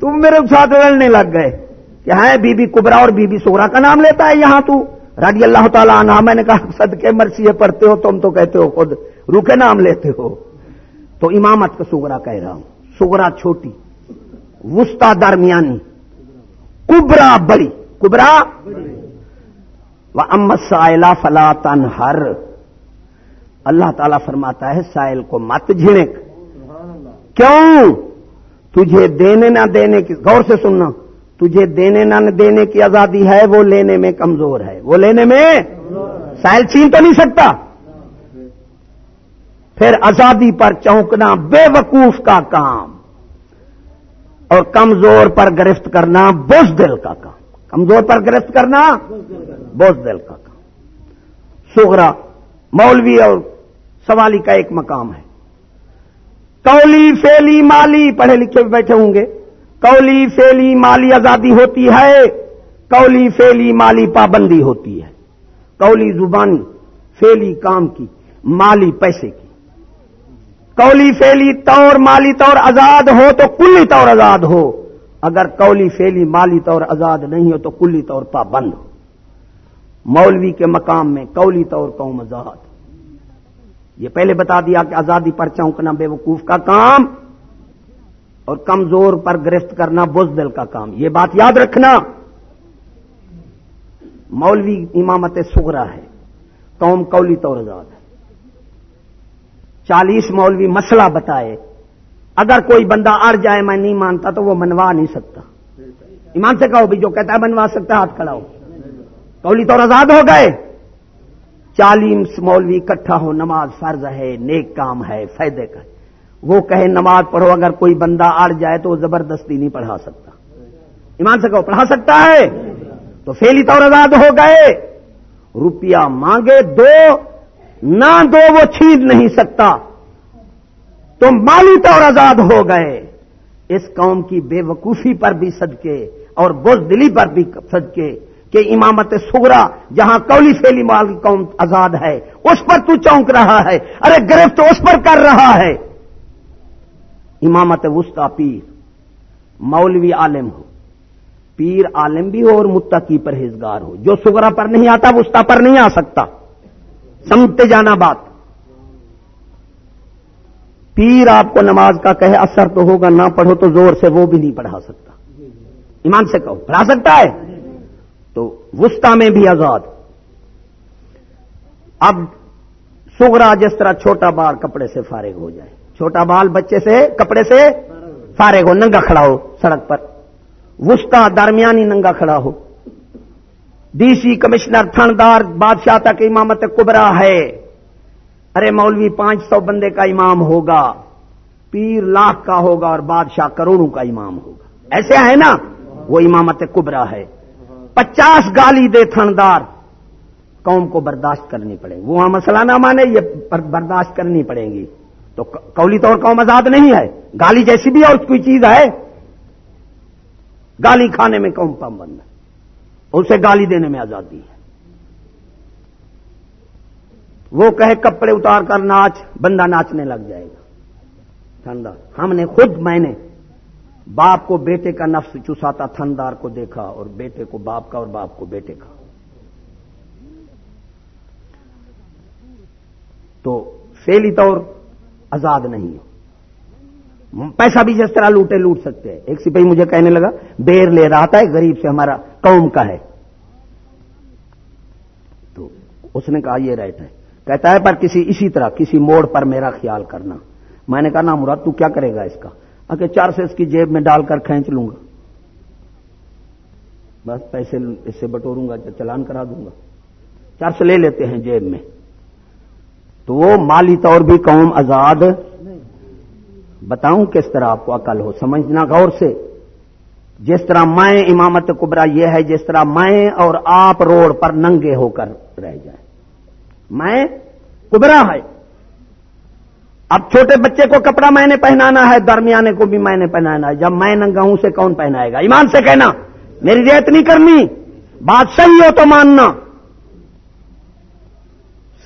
Speaker 1: تم میرے ساتھ لڑنے لگ گئے۔ کہ ہے بی بی کبرا اور بی بی سگرا کا نام لیتا ہے یہاں تو۔ رضی اللہ تعالیٰ عنہ، میں نے کہا سد کے مرثیے پڑھتے ہو، تم تو کہتے ہو خود۔ روکے نام لیتے ہو۔ تو امامت کا سگرا کہہ رہا ہوں۔ سگرا چھوٹی۔ وسطی درمیانی۔ کبرا بڑی۔ کبرا؟ وہ امت سائلہ فلا تن ہر اللہ تعالیٰ فرماتا ہے، سائل کو مت جھڑک کیوں؟ تجھے دینے نہ دینے کی، غور سے سننا۔ تجھے دینے نہ دینے کی آزادی ہے، وہ لینے میں کمزور ہے۔ وہ لینے میں سائل چھین تو نہیں سکتا۔ پھر آزادی پر چونکنا بے وقوف کا کام۔ اور کمزور پر گرفت کرنا بوس دل کا کام۔ کمزور پر گرفت کرنا بوس دل کا کام۔ سوگرا مولوی اور سوالی کا ایک مقام ہے۔ کولی فیلی مالی، پڑھے لکھے بیٹھے ہوں گے۔ کولی فیلی مالی آزادی ہوتی ہے۔ کولی فیلی مالی پابندی ہوتی ہے۔ کولی زبانی فیلی کام کی، مالی پیسے کی۔ کولی فیلی طور مالی طور آزاد ہو تو کلی طور آزاد ہو۔ اگر کولی فیلی مالی طور آزاد نہیں ہو تو کلی طور پابند ہو۔ مولوی کے مقام میں کولی طور قوم آزاد۔ یہ پہلے بتا دیا کہ آزادی پر چونکنا بے وقوف کا کام اور کمزور پر گرفت کرنا بزدل کا کام۔ یہ بات یاد رکھنا۔ مولوی امامت سگرا ہے۔ قوم کولی طور آزاد ہے۔ چالیس مولوی مسئلہ بتائے۔ اگر کوئی بندہ اڑ جائے میں نہیں مانتا تو وہ منوا نہیں سکتا۔ ایمان سے کہو بھی جو کہتا ہے منوا سکتا ہے، ہاتھ کھڑا ہو کولی طور آزاد ہو گئے۔ چالیس مولوی اکٹھا ہو، نماز فرض ہے، نیک کام ہے، فائدے کا وہ کہے نماز پڑھو، اگر کوئی بندہ اڑ جائے تو وہ زبردستی نہیں پڑھا سکتا۔ ایمان سے کہو، پڑھا سکتا ہے؟ تو فیلی طور آزاد ہو گئے۔ روپیہ مانگے، دو نہ دو وہ چھین نہیں سکتا۔ تو مالی طور آزاد ہو گئے۔ اس قوم کی بے وقوفی پر بھی صدقے اور بزدلی پر بھی صدقے کہ امامت سگرا جہاں کولی فیلی مال کی قوم آزاد ہے، اس پر تو چونک رہا ہے۔ ارے گرفت اس پر کر رہا ہے۔ امامت وسطی پیر، مولوی عالم ہو۔ پیر عالم بھی ہو اور متقی پرہیزگار ہو۔ جو سگرا پر نہیں آتا، وسطی پر نہیں آ سکتا۔ سمجھتے جانا بات۔ پیر آپ کو نماز کا کہے اثر تو ہوگا، نہ پڑھو تو زور سے وہ بھی نہیں پڑھا سکتا۔ ایمان سے کہو، پڑھا سکتا ہے؟ تو وسطی میں بھی آزاد۔ اب سگرا جس طرح چھوٹا بال کپڑے سے فارغ ہو جائے۔ چھوٹا بال بچے سے کپڑے سے فارغ ہو، ننگا کھڑا ہو سڑک پر۔ وسطی درمیانی ننگا کھڑا ہو۔ ڈی سی کمشنر تھندار بادشاہ تک امامت کبرا ہے۔ ارے مولوی، پانچ سو بندے کا امام ہوگا، پیر لاکھ کا ہوگا اور بادشاہ کروڑوں کا امام ہوگا۔ ایسے ہے نا؟ وہ امامت کبرا ہے۔ پچاس گالی دے تھندار۔ قوم کو برداشت کرنی پڑے۔ گی وہاں مسئلہ نہ مانے، یہ برداشت کرنی پڑے گی۔ تو قولی طور قوم آزاد نہیں ہے۔ گالی جیسی بھی اور کوئی چیز ہے۔ گالی کھانے میں قوم پابند ہے۔ اسے گالی دینے میں آزادی ہے۔ وہ کہے کپڑے اتار کر ناچ، بندہ ناچنے لگ جائے گا۔ تھندار۔ ہم نے خود میں نے باپ کو بیٹے کا نفس چساتا تھندار کو دیکھا اور بیٹے کو باپ کا اور باپ کو بیٹے کا۔ تو فیلی طور آزاد نہیں ہو پیسہ بھی جس طرح لوٹے، لوٹ سکتے ہیں۔ ایک سپاہی مجھے کہنے لگا، بیر لے رہا تھا غریب سے ہمارا قوم کا ہے۔ تو اس نے کہا، یہ رائٹ ہے۔ کہتا ہے، پر کسی اسی طرح، کسی موڑ پر میرا خیال کرنا۔ میں نے کہا نا مراد، تو کیا کرے گا اس کا؟ اگر چار سے اس کی جیب میں ڈال کر کھینچ لوں گا۔ بس پیسے اس سے بٹوروں گا، چلان کرا دوں گا۔ چار سے لے لیتے ہیں جیب میں۔ تو وہ مالی طور بھی قوم آزاد بتاؤں کس طرح آپ کو عقل ہو، سمجھنا غور سے۔ جس طرح میں امامت کبرا یہ ہے، جس طرح میں اور آپ روڈ پر ننگے ہو کر رہ جائیں۔ میں کبرا ہے۔ اب چھوٹے بچے کو کپڑا میں نے پہنانا ہے، درمیانے کو بھی میں نے پہنانا ہے۔ جب میں ننگا ہوں سے کون پہنائے گا؟ ایمان سے کہنا، میری ریت نہیں کرنی۔ بات صحیح ہو تو ماننا۔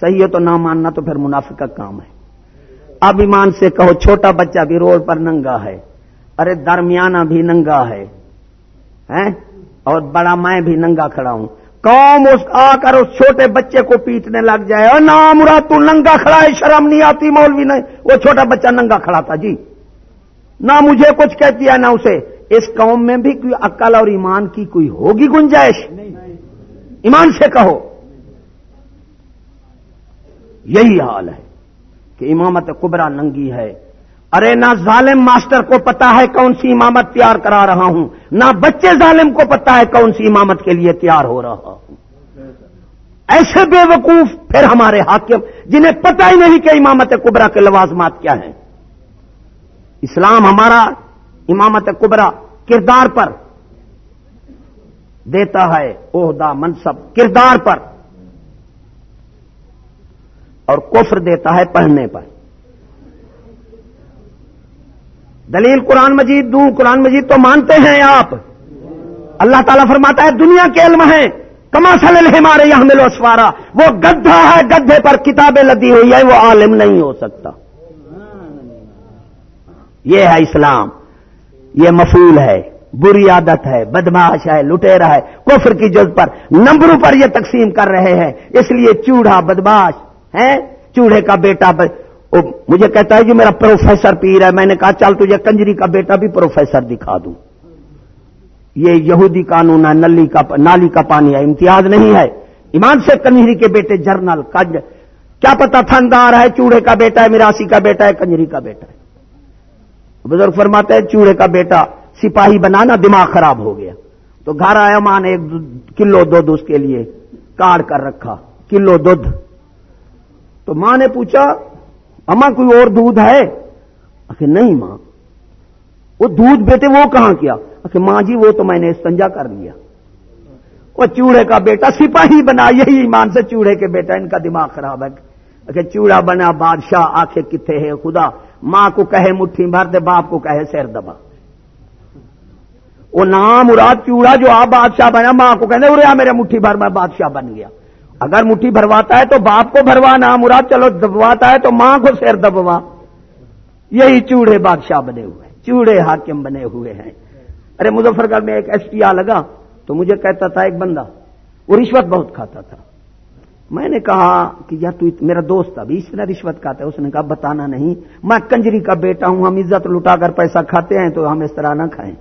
Speaker 1: صحیح ہو تو نہ ماننا تو پھر منافع کا کام ہے۔ اب ایمان سے کہو چھوٹا بچہ بھی روڈ پر ننگا ہے۔ ارے درمیانہ بھی ننگا ہے۔ اور بڑا میں بھی ننگا کھڑا ہوں۔ قوم اس آ کر اس چھوٹے بچے کو پیٹنے لگ جائے۔ اور نہ مراد تو ننگا کھڑا ہے، شرم نہیں آتی مولوی نہیں وہ چھوٹا بچہ ننگا کھڑا تھا جی۔ نہ مجھے کچھ کہتی ہے، نہ اسے۔ اس قوم میں بھی کوئی عقل اور ایمان کی کوئی ہوگی گنجائش؟ ایمان سے کہو۔ یہی حال ہے۔ کہ امامت کبرا ننگی ہے۔ ارے نہ ظالم ماسٹر کو پتا ہے کون سی امامت تیار کرا رہا ہوں، نہ بچے ظالم کو پتا ہے کون سی امامت کے لیے تیار ہو رہا ہوں۔ ایسے بے وقوف پھر ہمارے حاکم، جنہیں پتہ ہی نہیں کہ امامت کبرا کے لوازمات کیا ہیں۔ اسلام ہمارا امامت کبرا کردار پر دیتا ہے، عہدہ، منصب کردار پر۔ اور کفر دیتا ہے پڑھنے پر۔ دلیل قرآن مجید دوں قرآن مجید تو مانتے ہیں آپ۔ اللہ تعالیٰ فرماتا ہے، دنیا کے علم ہیں۔ کما سل ہمارے یہاں ملو سوارا وہ گدھا ہے، گدھے پر کتابیں لدی ہوئی ہے وہ عالم نہیں ہو سکتا۔ یہ ہے اسلام۔ یہ مفول ہے۔ بری عادت ہے۔ بدماش ہے۔ لٹیرا ہے۔ کفر کی جز پر نمبروں پر یہ تقسیم کر رہے ہیں۔ اس لیے چوڑا بدماش ہے چوڑے کا بیٹا مجھے کہتا ہے جو میرا پروفیسر پیر ہے۔ میں نے کہا، چل تجھے کنجری کا بیٹا بھی پروفیسر دکھا دوں۔ یہ یہودی قانون ہے، نلی کا نالی کا پانی ہے، امتیاز نہیں ہے۔ ایمان سے کنجری کے بیٹے جرنل کج کیا پتا تھندار ہے، چوڑے کا بیٹا ہے میراسی کا بیٹا ہے، کنجری کا بیٹا ہے۔ بزرگ فرماتے ہیں، چوڑے کا بیٹا سپاہی بنانا دماغ خراب ہو گیا۔ تو گھر آیا، ماں نے ایک کلو دودھ اس کے لیے کاٹ کر رکھا۔ کلو دودھ۔ تو ماں نے پوچھا اما کوئی اور دودھ ہے؟ آخر نہیں ماں۔ وہ دودھ بیٹے، وہ کہاں کیا؟ آخر ماں جی وہ تو میں نے استنجا کر لیا۔ وہ چوڑے کا بیٹا سپاہی بنا، یہی ایمان سے چوڑے کے بیٹا، ان کا دماغ خراب ہے۔ چوڑا بنا، بادشاہ آخر کتنے ہے خدا۔ ماں کو کہے مٹھی بھر دے، باپ کو کہے سیر دبا۔ وہ نام مراد چوڑا جو آپ بادشاہ بنا، ماں کو کہنے، ارے میرے مٹھی بھر، میں بادشاہ بن گیا۔ اگر مٹھی بھرواتا ہے تو باپ کو بھروانا مراد چلو دبواتا ہے تو ماں کو سیر دبوا۔ یہی چوڑے بادشاہ بنے ہوئے چوڑے حاکم بنے ہوئے ہیں۔ ارے مظفر گڑھ میں ایک ایس پی آ لگا تو مجھے کہتا تھا ایک بندہ، وہ رشوت بہت کھاتا تھا۔ میں نے کہا کہ یار تو میرا دوست ابھی اس طرح رشوت کھاتا ہے، اس نے کہا بتانا نہیں، میں کنجری کا بیٹا ہوں، ہم عزت لٹا کر پیسہ کھاتے ہیں تو ہم اس طرح نہ کھائیں۔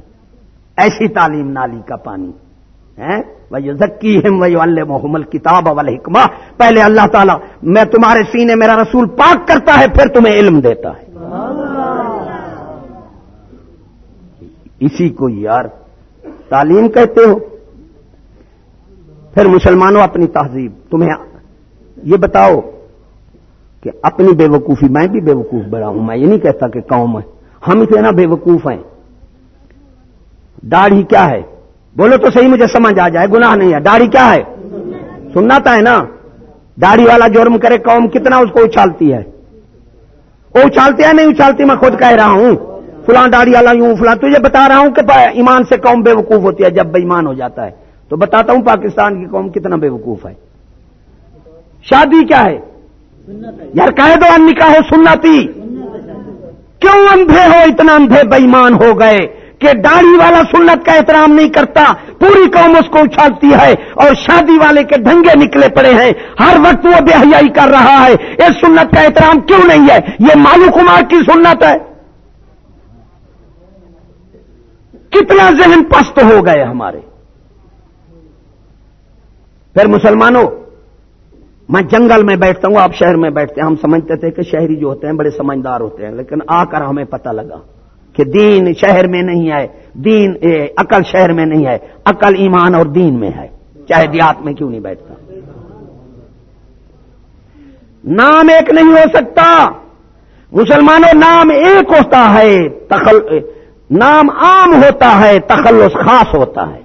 Speaker 1: ایسی تعلیم نالی کا پانی۔ ذکی وہی اللہ محمل کتاب حکمہ پہلے اللہ تعالیٰ، میں تمہارے سینے میرا رسول پاک کرتا ہے، پھر تمہیں علم دیتا ہے۔ اسی کو یار تعلیم کہتے ہو؟ پھر مسلمانوں اپنی تہذیب، تمہیں یہ بتاؤ کہ اپنی بے وقوفی، میں بھی بے وقوف بڑا ہوں، میں یہ نہیں کہتا کہ قوم ہے، ہم اتنا بے وقوف ہیں۔ داڑھی کیا ہے؟ بولو تو صحیح، مجھے سمجھ آ جائے، گناہ نہیں ہے۔ داڑھی کیا ہے؟ سننا تھا ہے نا؟ داڑھی والا جرم کرے، قوم کتنا اس کو اچھالتی ہے؟ وہ اچھالتی ہے نہیں اچھالتی، میں خود کہہ رہا ہوں۔ فلاں داڑھی والا یوں، فلاں، تجھے بتا رہا ہوں کہ ایمان سے قوم بے وقوف ہوتی ہے، جب بے ایمان ہو جاتا ہے۔ تو بتاتا ہوں پاکستان کی قوم کتنا بے وقوف ہے۔ شادی کیا ہے؟ یار کہہ دو نکاح ہو سننا تھی کیوں اندھے ہو؟ اتنا اندھے بےمان ہو گئے۔ کہ داڑھی والا سنت کا احترام نہیں کرتا، پوری قوم اس کو اچھالتی ہے اور شادی والے کے ڈھنگے نکلے پڑے ہیں۔ ہر وقت وہ بے حیائی کر رہا ہے۔ اس سنت کا احترام کیوں نہیں ہے؟ یہ مالو کمار کی سنت ہے۔ کتنا ذہن پست ہو گئے ہمارے۔ پھر مسلمانوں، میں جنگل میں بیٹھتا ہوں، آپ شہر میں بیٹھتے ہیں۔ ہم سمجھتے تھے کہ شہری جو ہوتے ہیں، بڑے سمجھدار ہوتے ہیں، لیکن آ کر ہمیں پتہ لگا۔ کہ دین شہر میں نہیں ہے، دین عقل شہر میں نہیں ہے، عقل ایمان اور دین میں ہے۔ چاہے دیات میں کیوں نہیں بیٹھتا۔ نام ایک نہیں ہو سکتا۔ مسلمانوں، نام ایک ہوتا ہے، تخل، نام عام ہوتا ہے، تخلص خاص ہوتا ہے۔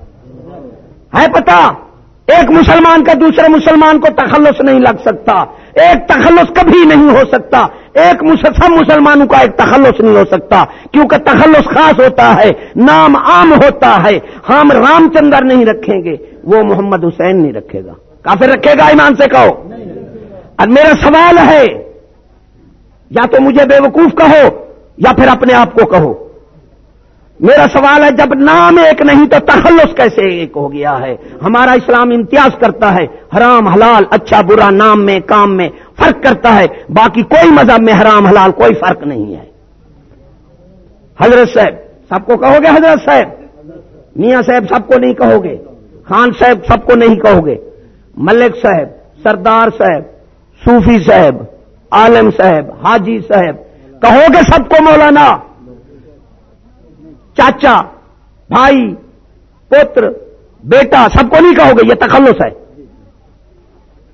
Speaker 1: ہے پتا؟ ایک مسلمان کا دوسرے مسلمان کو تخلص نہیں لگ سکتا۔ ایک تخلص کبھی نہیں ہو سکتا۔ ایک سب مسلمانوں کا ایک تخلص نہیں ہو سکتا۔ کیونکہ تخلص خاص ہوتا ہے، نام عام ہوتا ہے۔ ہم رام چندر نہیں رکھیں گے، وہ محمد حسین نہیں رکھے گا۔ کافی رکھے گا ایمان سے کہو۔ اور میرا سوال ہے، یا تو مجھے بے وقوف کہو، یا پھر اپنے آپ کو کہو۔ میرا سوال ہے، جب نام ایک نہیں تو تخلص کیسے ایک ہو گیا ہے؟ ہمارا اسلام امتیاز کرتا ہے، حرام، حلال اچھا برا، نام میں، کام میں فرق کرتا ہے۔ باقی کوئی مذہب میں حرام، حلال کوئی فرق نہیں ہے۔ حضرت صاحب، سب کو کہو گے حضرت صاحب؟ میاں صاحب سب کو نہیں کہو گے، خان صاحب سب کو نہیں کہو گے۔ ملک صاحب، سردار صاحب، صوفی صاحب، عالم صاحب، حاجی صاحب، کہو گے سب کو مولانا؟ چاچا، بھائی پوتر بیٹا، سب کو نہیں کہو گے یہ تخلص ہے۔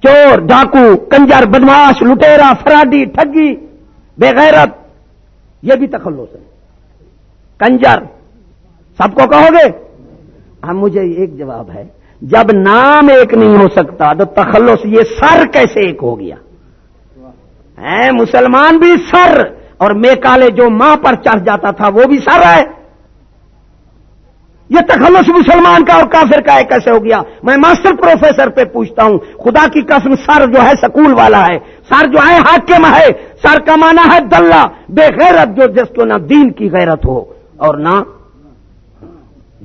Speaker 1: چور، ڈاکو، کنجر، بدماش، لٹیرا، فراڈی، ٹھگی بےغیرت یہ بھی تخلص ہے۔ کنجر، سب کو کہو گے؟ ہم مجھے ایک جواب ہے۔ جب نام ایک نہیں ہو سکتا تو تخلص یہ سر کیسے ایک ہو گیا؟ مسلمان بھی سر، اور میکالے جو ماں پر چڑھ جاتا تھا وہ بھی سر ہے۔ یہ تخلص مسلمان کا اور کافر کا ہے، کیسے ہو گیا؟ میں ماسٹر پروفیسر پہ پوچھتا ہوں، خدا کی قسم سر جو ہے سکول والا ہے، سر جو ہے حاکم ہے، سر کا مانا ہے دلہ، بے غیرت جو جس کو نہ دین کی غیرت ہو اور نہ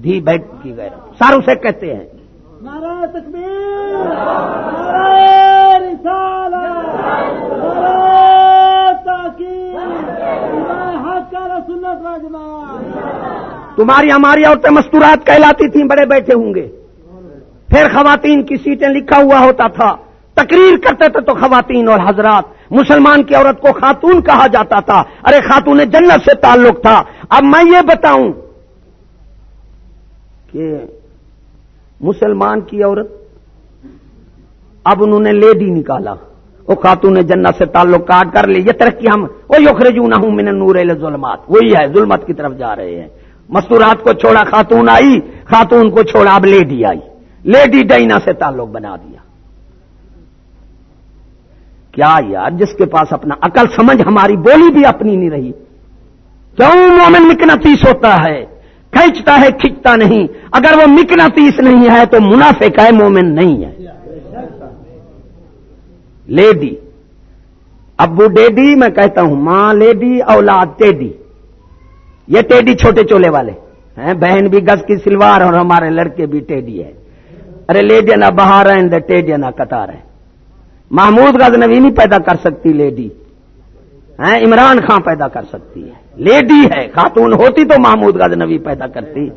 Speaker 1: دی بیٹ کی غیرت سر اسے کہتے ہیں۔ تمہاری ہماری عورتیں مستورات کہلاتی تھیں، بڑے بیٹھے ہوں گے۔ پھر خواتین کی سیٹیں لکھا ہوا ہوتا تھا۔ تقریر کرتے تھے تو خواتین اور حضرات، مسلمان کی عورت کو خاتون کہا جاتا تھا۔ ارے خاتون جنت سے تعلق تھا۔ اب میں یہ بتاؤں کہ مسلمان کی عورت اب انہوں نے لیڈی نکالا۔ وہ خاتون جنت سے تعلق کاٹ کر لی، یہ ترقی ہم وہ یوخرجو نہ ہوں میں نے نور ظلمات وہی ہے، ظلمت کی طرف جا رہے ہیں۔ مستورات کو چھوڑا، خاتون آئی، خاتون کو چھوڑا، اب لیڈی آئی۔ لیڈی ڈائنا سے تعلق بنا دیا۔ کیا یار، جس کے پاس اپنا عقل، سمجھ ہماری بولی بھی اپنی نہیں رہی۔ کیوں مومن مکناتیس ہوتا ہے؟ کھینچتا ہے، کھینچتا نہیں۔ اگر وہ مکناتیس نہیں ہے تو منافق ہے، مومن نہیں ہے۔ لیڈی، ابو ڈیڈی، میں کہتا ہوں، ماں لیڈی، اولاد ٹیڈی یہ ٹیڈی چھوٹے چولے والے ہیں۔ بہن بھی گز کی سلوار اور ہمارے لڑکے بھی ٹیڈی ہے۔ ارے لیڈی نہ بہار ہیں ٹیڈی نہ قطار ہے محمود غز نبی نہیں پیدا کر سکتی لیڈی۔ ہیں، عمران خان پیدا کر سکتی ہے۔ لیڈی ہے، خاتون ہوتی تو محمود غز نبی پیدا کرتی۔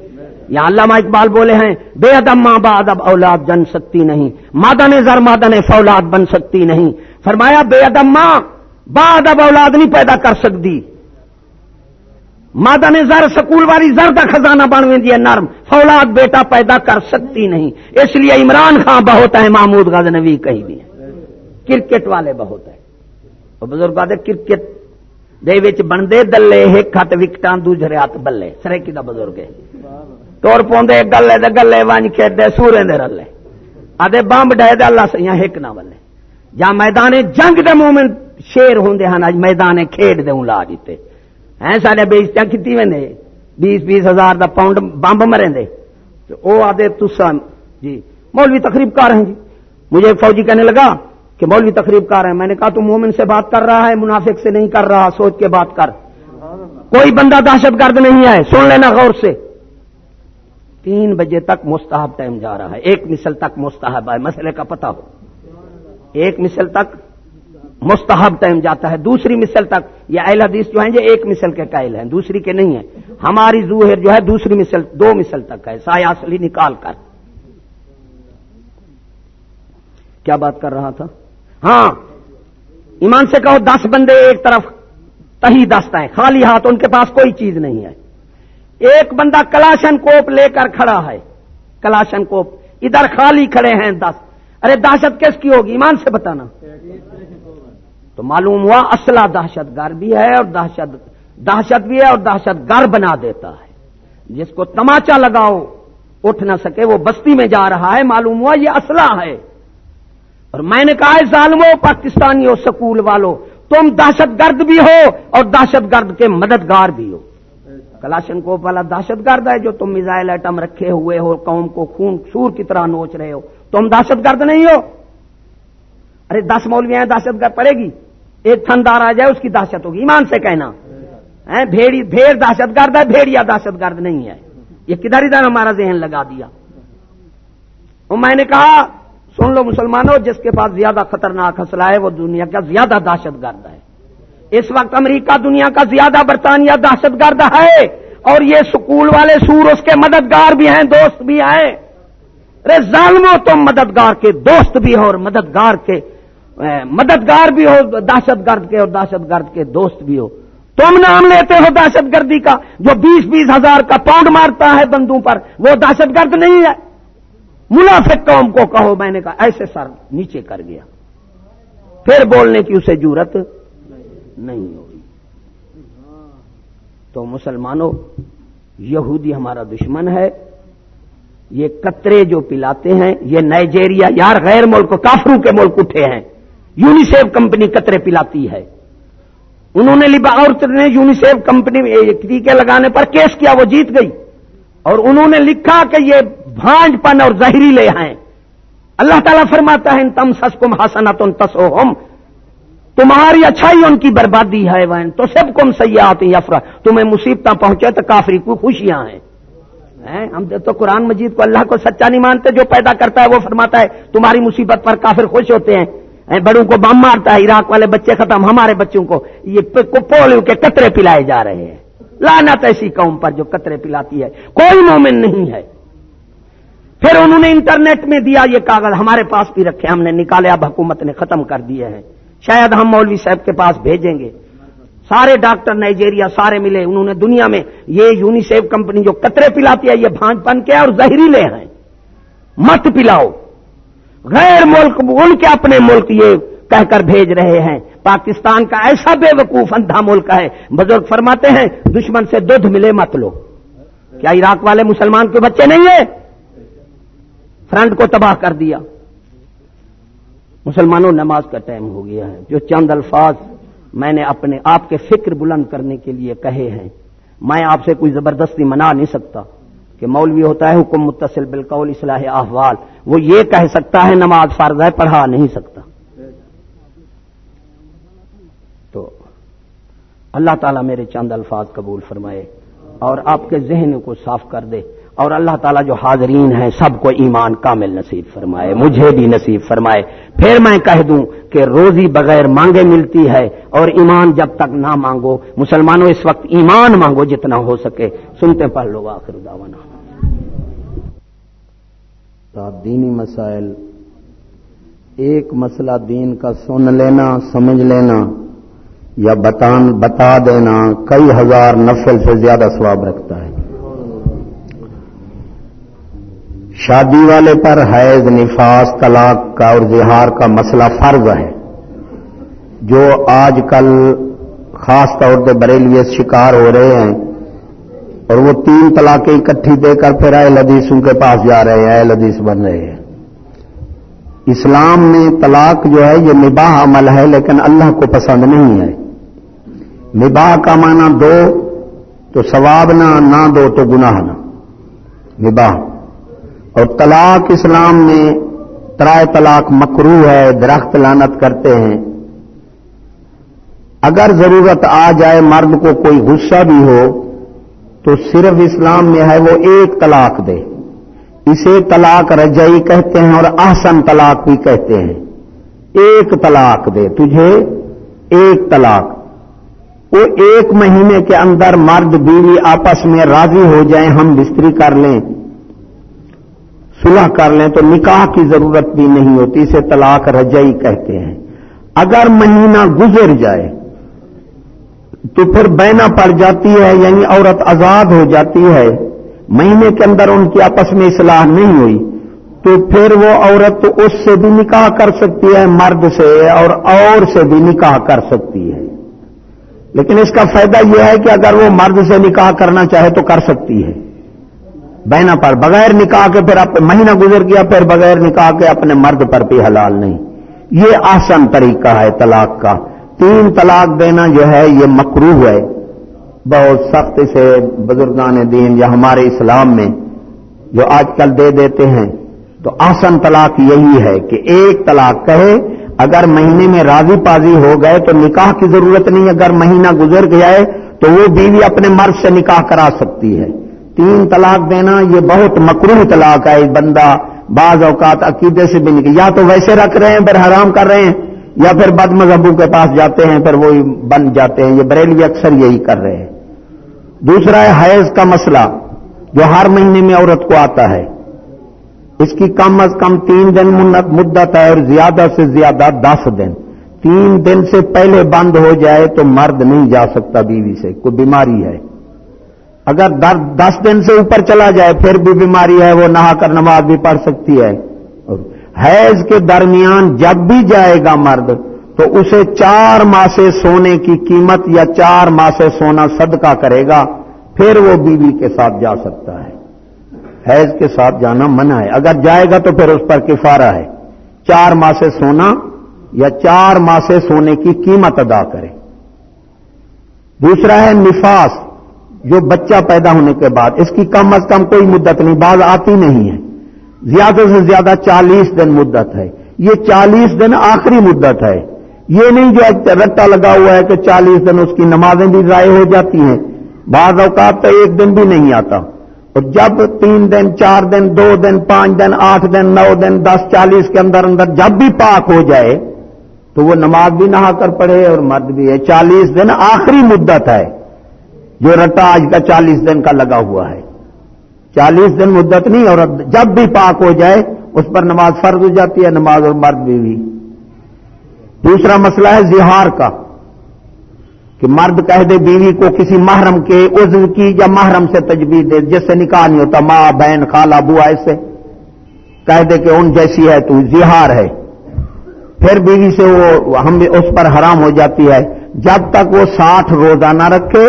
Speaker 1: یا علامہ اقبال بولے ہیں، بے ادب ماں با ادب، اولاد جن سکتی نہیں۔ مادن زر، مادن فولاد بن سکتی نہیں۔ فرمایا، بے ادب ماں، با ادب اولاد نہیں پیدا کر سکتی۔ مادہ نے زر سکول والی زر کا خزانہ بن دیا نرم۔ فولاد بیٹا پیدا کر سکتی نہیں۔ اس لیے عمران خان بہت ہے، محمود غز نبی کہیں بھی کرکٹ والے بہت ہے بزرگ کرکٹ دے بنتے دلے ایک ہاتھ وکٹاں، دوسرے ہاتھ بلے۔ سریکی کا بزرگ ہے۔ تور پوندے، گلے دے گلے، ونج کھیڈے، سورے دے رلے۔ آدھے بمب ڈے دے، اللہ سیاں ہک نہ ولے جا میدان جنگ دے مومن شیر ہوندے ہن اج میدان کھیڈ دے لا دیتے ہیں سارے بےزتیاں کیتی ویندے؟ بیس بیس ہزار دا پاؤنڈ بمب مرے دے او آدھے تسا جی مولوی تقریب کار ہیں جی۔ مجھے ایک فوجی کہنے لگا کہ مولوی تقریب کار ہے میں نے کہا، تو مومن سے بات کر رہا ہے، منافق سے نہیں کر رہا، سوچ کے بات کر۔ کوئی بندہ دہشت گرد نہیں ہے سن لینا غور سے۔ تین بجے تک مستحب ٹائم جا رہا ہے۔ ایک مثل تک مستحب ہے مسئلے کا پتہ ہو۔ ایک مثل تک مستحب ٹائم جاتا ہے۔ دوسری مثل تک یہ اہل حدیث جو ہیں، یہ ایک مثل کے قائل ہیں، دوسری کے نہیں ہیں۔ ہماری زوہر جو ہے دوسری مثل، دو مثل تک ہے۔ سایاسلی نکال کر۔ کیا بات کر رہا تھا؟ ہاں ایمان سے کہو، دس بندے ایک طرف تہی دست ہیں، خالی ہاتھ، ان کے پاس کوئی چیز نہیں ہے۔ ایک بندہ کلاشن کوپ لے کر کھڑا ہے۔ کلاشن کوپ، ادھر خالی کھڑے ہیں دس۔ ارے دہشت کس کی ہوگی؟ ایمان سے بتانا۔ تو معلوم ہوا اصلہ دہشت گرد بھی ہے اور دہشت دہشت بھی ہے اور دہشت گر بنا دیتا ہے۔ جس کو تماچا لگاؤ، اٹھ نہ سکے، وہ بستی میں جا رہا ہے، معلوم ہوا یہ اسلحہ ہے۔ اور میں نے کہا ہے ظالمو پاکستانی ہو سکول والو تم دہشت گرد بھی ہو اور دہشت گرد کے مددگار بھی ہو۔ کلاشن کو والا دہشت گرد ہے جو تم میزائل ایٹم رکھے ہوئے ہو، قوم کو خون سور کی طرح نوچ رہے ہو۔ تم دہشت گرد نہیں ہو۔ ارے، دس مولویاں دہشت گرد پڑے گی۔ ایک تھندار آ جائے، اس کی دہشت ہوگی۔ ایمان سے کہنا۔ بھیڑی، بھیڑ دہشت گرد ہے بھیڑیا دہشت گرد نہیں ہے۔ یہ کدھر ادھر ہمارا ذہن لگا دیا۔ اور میں نے کہا، سن لو مسلمانوں، جس کے پاس زیادہ خطرناک حسلہ ہے، وہ دنیا کا زیادہ دہشت گرد ہے۔ اس وقت امریکہ دنیا کا زیادہ برطانیہ دہشت گرد ہے۔ اور یہ سکول والے سور اس کے مددگار بھی ہیں، دوست بھی ہیں۔ ارے ظالموں، تم مددگار کے دوست بھی ہو اور مددگار کے مددگار بھی ہو، دہشت گرد کے اور دہشت گرد کے دوست بھی ہو۔ تم نام لیتے ہو دہشت گردی کا، جو بیس بیس ہزار کا پاؤنڈ مارتا ہے بندوں پر، وہ دہشت گرد نہیں ہے۔ منافق قوم کو کہو، میں نے کہا، ایسے سر نیچے کر گیا۔ پھر بولنے کی اسے ضرورت نہیں ہوگی تو مسلمانوں، یہودی ہمارا دشمن ہے۔ یہ قطرے جو پلاتے ہیں، یہ نائجیریا یار غیر ملک، کافروں کے ملک اٹھے ہیں۔ یونیسیف کمپنی قطرے پلاتی ہے۔ انہوں نے لبا اور نے یونیسیف کمپنی ٹیکے لگانے پر کیس کیا، وہ جیت گئی۔ اور انہوں نے لکھا کہ یہ بھانج پن اور زہریلے ہیں اللہ تعالیٰ فرماتا ہے تم سس کم ہسنا تم تسو ہم تمہاری اچھائی ان کی بربادی ہے وہ تو سب کم سیاحت یفرا تمہیں مصیبتیں پہنچے تو کافری کو خوشیاں ہیں۔ ہم تو قرآن مجید کو اللہ کو سچا نہیں مانتے، جو پیدا کرتا ہے وہ فرماتا ہے، تمہاری مصیبت پر کافر خوش ہوتے ہیں۔ بڑوں کو بم مارتا ہے، عراق والے بچے ختم، ہمارے بچوں کو، یہ پولیو کے قطرے پلائے جا رہے ہیں۔ لانت ایسی قوم پر جو قطرے پلاتی ہے۔ کوئی مومن نہیں ہے۔ پھر انہوں نے انٹرنیٹ میں دیا یہ کاغذ، ہمارے پاس بھی رکھے، ہم نے نکالے، اب حکومت نے ختم کر دیے ہیں۔ شاید ہم مولوی صاحب کے پاس بھیجیں گے۔ سارے ڈاکٹر نائجیریا سارے ملے، انہوں نے دنیا میں یہ یونیسیف کمپنی جو قطرے پلاتی ہے، یہ بھانج پن کے اور زہریلے ہیں۔ مت پلاؤ۔ غیر ملک، ان کے اپنے ملک یہ کہہ کر بھیج رہے ہیں۔ پاکستان کا ایسا بے وقوف اندھا ملک ہے۔ بزرگ فرماتے ہیں، دشمن سے دودھ ملے مت لو۔ کیا عراق والے مسلمان کے بچے نہیں ہیں؟ فرنٹ کو تباہ کر دیا۔ مسلمانوں، نماز کا ٹائم ہو گیا ہے۔ جو چند الفاظ میں نے اپنے آپ کے فکر بلند کرنے کے لیے کہے ہیں، میں آپ سے کوئی زبردستی منا نہیں سکتا۔ کہ مولوی ہوتا ہے حکم متصل بالقول، اصلاح احوال۔ وہ یہ کہہ سکتا ہے نماز فرض ہے، پڑھا نہیں سکتا۔ تو اللہ تعالیٰ میرے چند الفاظ قبول فرمائے اور آپ کے ذہن کو صاف کر دے اور اللہ تعالیٰ جو حاضرین ہیں، سب کو ایمان کامل نصیب فرمائے، مجھے بھی نصیب فرمائے۔ پھر میں کہہ دوں کہ روزی بغیر مانگے ملتی ہے اور ایمان جب تک نہ مانگو، مسلمانوں اس وقت ایمان مانگو جتنا ہو سکے۔ سنتے پڑھ لو، آخر داوانا دینی مسائل۔ ایک مسئلہ دین کا سن لینا، سمجھ لینا یا بتان، بتا دینا، کئی ہزار نفل سے زیادہ ثواب رکھتا ہے۔ شادی والے پر حیض، نفاس، طلاق کا اور زہار کا مسئلہ فرض ہے۔ جو آج کل خاص طور پہ بریلی شکار ہو رہے ہیں اور وہ تین طلاقیں اکٹھی دے کر پھر اہل حدیثوں کے پاس جا رہے ہیں، اہل حدیث بن رہے ہیں۔ اسلام میں طلاق جو ہے، یہ نباہ عمل ہے، لیکن اللہ کو پسند نہیں ہے۔ نباہ کا معنی دو، تو ثواب نہ نہ دو تو گناہ نہ۔ نباہ۔ اور طلاق اسلام میں ترائے طلاق مکرو ہے، درخت لانت کرتے ہیں۔ اگر ضرورت آ جائے مرد کو کوئی غصہ بھی ہو تو صرف اسلام میں ہے وہ ایک طلاق دے۔ اسے طلاق رجائی کہتے ہیں اور احسن طلاق بھی کہتے ہیں۔ ایک طلاق دے، تجھے ایک طلاق۔ وہ ایک مہینے کے اندر مرد بیوی آپس میں راضی ہو جائیں، ہم بستری کر لیں، صلح کر لیں، تو نکاح کی ضرورت بھی نہیں ہوتی، اسے طلاق رجائی کہتے ہیں۔ اگر مہینہ گزر جائے تو پھر بینا پڑ جاتی ہے یعنی عورت آزاد ہو جاتی ہے۔ مہینے کے اندر ان کی آپس میں اصلاح نہیں ہوئی۔ تو پھر وہ عورت اس سے بھی نکاح کر سکتی ہے، مرد سے اور اور سے بھی نکاح کر سکتی ہے۔ لیکن اس کا فائدہ یہ ہے کہ اگر وہ مرد سے نکاح کرنا چاہے تو کر سکتی ہے۔ بہنا پر بغیر نکاح کے پھر مہینہ گزر گیا، پھر بغیر نکاح کے اپنے مرد پر بھی حلال نہیں۔ یہ آسان طریقہ ہے طلاق کا۔ تین طلاق دینا جو ہے، یہ مکرو ہے۔ بہت سخت سے بزرگان دین یا ہمارے اسلام میں جو آج کل دے دیتے ہیں۔ تو آسن طلاق یہی ہے کہ ایک طلاق کہے، اگر مہینے میں راضی پازی ہو گئے تو نکاح کی ضرورت نہیں، اگر مہینہ گزر گیا ہے تو وہ بیوی اپنے مرد سے نکاح کرا سکتی ہے۔ تین طلاق دینا، یہ بہت مکرو طلاق ہے۔ بندہ بعض اوقات عقیدے سے بھی نکل، یا تو ویسے رکھ رہے ہیں پھر حرام کر رہے ہیں یا پھر بد مذہبوں کے پاس جاتے ہیں، پھر وہی بن جاتے ہیں۔ یہ بریلوی اکثر یہی کر رہے ہیں۔ دوسرا ہے حیض کا مسئلہ، جو ہر مہینے میں عورت کو آتا ہے۔ اس کی کم از کم تین دن مدت ہے اور زیادہ سے زیادہ دس دن۔ تین دن سے پہلے بند ہو جائے تو مرد نہیں جا سکتا بیوی سے، کوئی بیماری ہے۔ اگر دس دن سے اوپر چلا جائے، پھر بھی بیماری ہے، وہ نہا کر نماز بھی پڑھ سکتی ہے۔ حیض کے درمیان جب بھی جائے گا مرد، تو اسے چار ماہ سے سونے کی قیمت یا چار ماہ سے سونا صدقہ کرے گا، پھر وہ بیوی کے ساتھ جا سکتا ہے۔ حیض کے ساتھ جانا منع ہے۔ اگر جائے گا تو پھر اس پر کفارہ ہے۔ چار ماہ سے سونا یا چار ماہ سے سونے کی قیمت ادا کرے۔ دوسرا ہے نفاس، جو بچہ پیدا ہونے کے بعد، اس کی کم از کم کوئی مدت نہیں، بعض آتی نہیں ہے۔ زیادہ سے زیادہ چالیس دن مدت ہے۔ یہ چالیس دن آخری مدت ہے۔ یہ نہیں جو رٹا لگا ہوا ہے کہ چالیس دن اس کی نمازیں بھی ضائع ہو جاتی ہیں۔ بعض اوقات تو ایک دن بھی نہیں آتا۔ اور جب تین دن، چار دن، دو دن، پانچ دن، آٹھ دن، نو دن، دس، چالیس کے اندر اندر جب بھی پاک ہو جائے، تو وہ نماز بھی نہا کر پڑے اور مرد بھی ہے۔ چالیس دن آخری مدت ہے۔ جو رٹا آج کا چالیس دن کا لگا ہوا ہے۔ چالیس دن مدت نہیں اور جب بھی پاک ہو جائے، اس پر نماز فرض ہو جاتی ہے، نماز اور مرد بھی دوسرا مسئلہ ہے زہار کا، کہ مرد کہہ دے بیوی کو کسی محرم کے عزو کی یا محرم سے تجویز دے، جس سے نکاح نہیں ہوتا، ماں، بہن، خالہ، بوا ایسے کہہ دے کہ ان جیسی ہے تو زہار ہے۔ پھر بیوی سے وہ ہم اس پر حرام ہو جاتی ہے۔ جب تک وہ ساٹھ روزہ نہ رکھے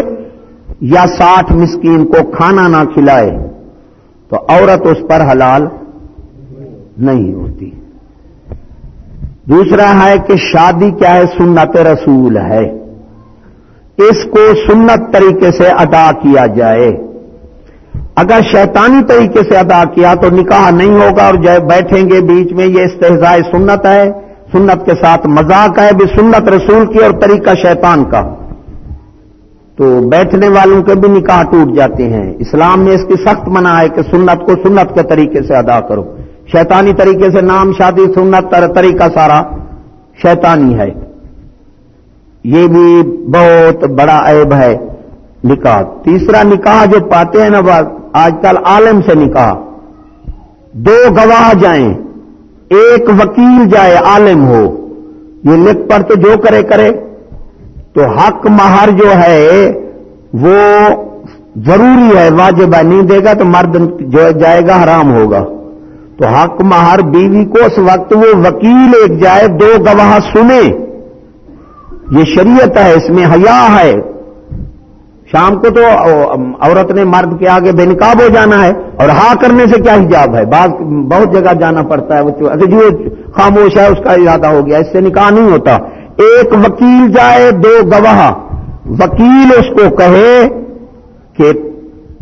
Speaker 1: یا ساٹھ مسکین کو کھانا نہ کھلائے تو عورت اس پر حلال نہیں ہوتی۔ دوسرا ہے کہ شادی کیا ہے؟ سنت رسول ہے۔ اس کو سنت طریقے سے ادا کیا جائے۔ اگر شیطانی طریقے سے ادا کیا تو نکاح نہیں ہوگا اور بیٹھیں گے بیچ میں یہ استحضاء سنت ہے۔ سنت کے ساتھ مذاق ہے بھی سنت رسول کی اور طریقہ شیطان کا۔ تو بیٹھنے والوں کے بھی نکاح ٹوٹ جاتے ہیں۔ اسلام نے اس کی سخت منع ہے کہ سنت کو سنت کے طریقے سے ادا کرو۔ شیطانی طریقے سے نام، شادی، سنت طریقہ سارا شیطانی ہے۔ یہ بھی بہت بڑا عیب ہے نکاح۔ تیسرا نکاح جو پاتے ہیں نا آج کل عالم سے نکاح۔ دو گواہ جائیں، ایک وکیل جائے، عالم ہو۔ یہ لکھ پڑھ تو جو کرے کرے۔ تو حق مہر جو ہے وہ ضروری ہے، واجب ہے، نہیں دے گا تو مرد جو جائے گا حرام ہوگا۔ تو حق مہر بیوی کو اس وقت وہ وکیل ایک جائے، دو گواہ سنے۔ یہ شریعت ہے، اس میں حیا ہے۔ شام کو تو عورت نے مرد کے آگے بے نقاب ہو جانا ہے اور ہاں کرنے سے کیا حجاب ہے؟ بعض بہت جگہ جانا پڑتا ہے جو خاموش ہے، اس کا ارادہ ہو گیا، اس سے نکاح نہیں ہوتا۔ ایک وکیل جائے دو گواہ، وکیل اس کو کہے کہ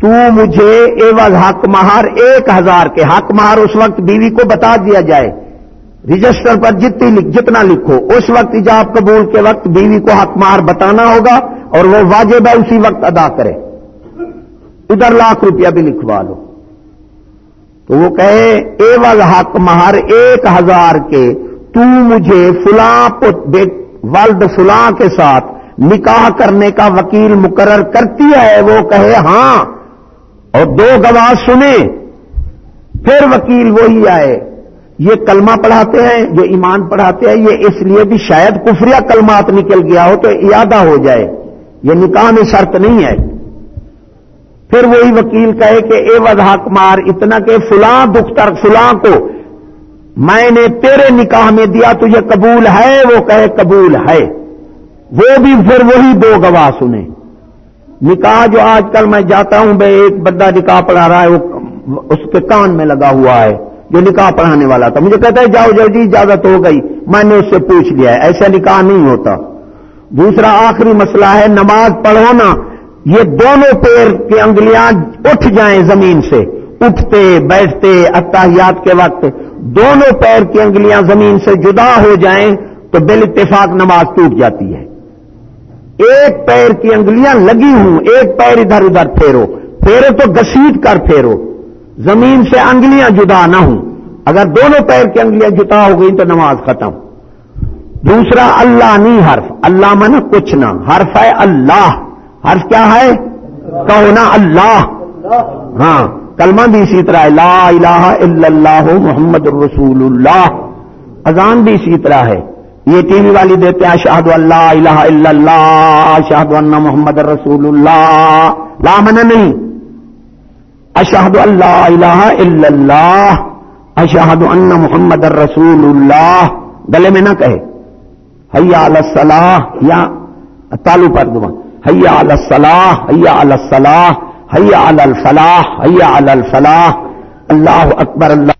Speaker 1: تو مجھے ایوز حق مہار ایک ہزار کے حق مہار اس وقت بیوی کو بتا دیا جائے۔ رجسٹر پر جتنی جتنا لکھو، اس وقت ایجاب قبول کے وقت بیوی کو حق مار بتانا ہوگا اور وہ واجب ہے، اسی وقت ادا کرے۔ ادھر لاکھ روپیہ بھی لکھوا لو۔ تو وہ کہے اے وز حق مہر ایک ہزار کے، تو مجھے فلاں ولد فلاں کے ساتھ نکاح کرنے کا وکیل مقرر کرتی ہے، وہ کہے ہاں اور دو گواہ سنے پھر وکیل وہی آئے۔ یہ کلمہ پڑھاتے ہیں یہ ایمان پڑھاتے ہیں، یہ اس لیے بھی شاید کفریہ کلمات نکل گیا ہو تو ارادہ ہو جائے۔ یہ نکاح میں شرط نہیں ہے۔ پھر وہی وکیل کہے کہ اے وضحاق مار، اتنا کہ فلاں دختر، فلاں کو میں نے تیرے نکاح میں دیا تو یہ قبول ہے؟ وہ کہے قبول ہے۔ وہ بھی پھر وہی دو گواہ سنے نکاح جو آج کل میں جاتا ہوں بھائی ایک بندہ نکاح پڑھا رہا ہے، وہ اس کے کان میں لگا ہوا ہے، جو نکاح پڑھانے والا تھا۔ مجھے کہتا ہے، جاؤ جلدی، اجازت ہو گئی۔ میں نے اس سے پوچھ لیا ہے۔ ایسا نکاح نہیں ہوتا۔ دوسرا آخری مسئلہ ہے، نماز پڑھو نا۔ یہ دونوں پیر کی انگلیاں اٹھ جائیں زمین سے۔ اٹھتے، بیٹھتے اتحیات کے وقت دونوں پیر کی انگلیاں زمین سے جدا ہو جائیں تو بل اتفاق نماز ٹوٹ جاتی ہے۔ ایک پیر کی انگلیاں لگی ہوں، ایک پیر ادھر ادھر پھیرو۔ پھیرو تو گسیٹ کر پھیرو۔ زمین سے انگلیاں جدا نہ ہوں۔ اگر دونوں پیر کی انگلیاں جدا ہو گئی تو نماز ختم۔ دوسرا، اللہ نہیں حرف۔ اللہ من کچھ نہ حرف ہے اللہ۔ حرف کیا ہے؟ کہو نا اللہ۔ ہاں۔ کلمہ بھی اسی طرح ہے، لا الہ الا اللہ محمد رسول اللہ۔ اذان بھی اسی طرح ہے۔ یہ ٹی وی والی دیتے ہیں شہد اللہ الہ الا اللہ شہد اللہ محمد رسول اللہ۔ لا من نہیں۔ اشہد اللہ الہ الا اللہ، اشہد ان محمد الرسول اللہ۔ گلے میں نہ کہے۔ حیا الصلاح، یا تالو پر دعا حیا الصلاح حیا الصلاح۔ حیا الفلاح حیا الفلاح اللہ اکبر اللہ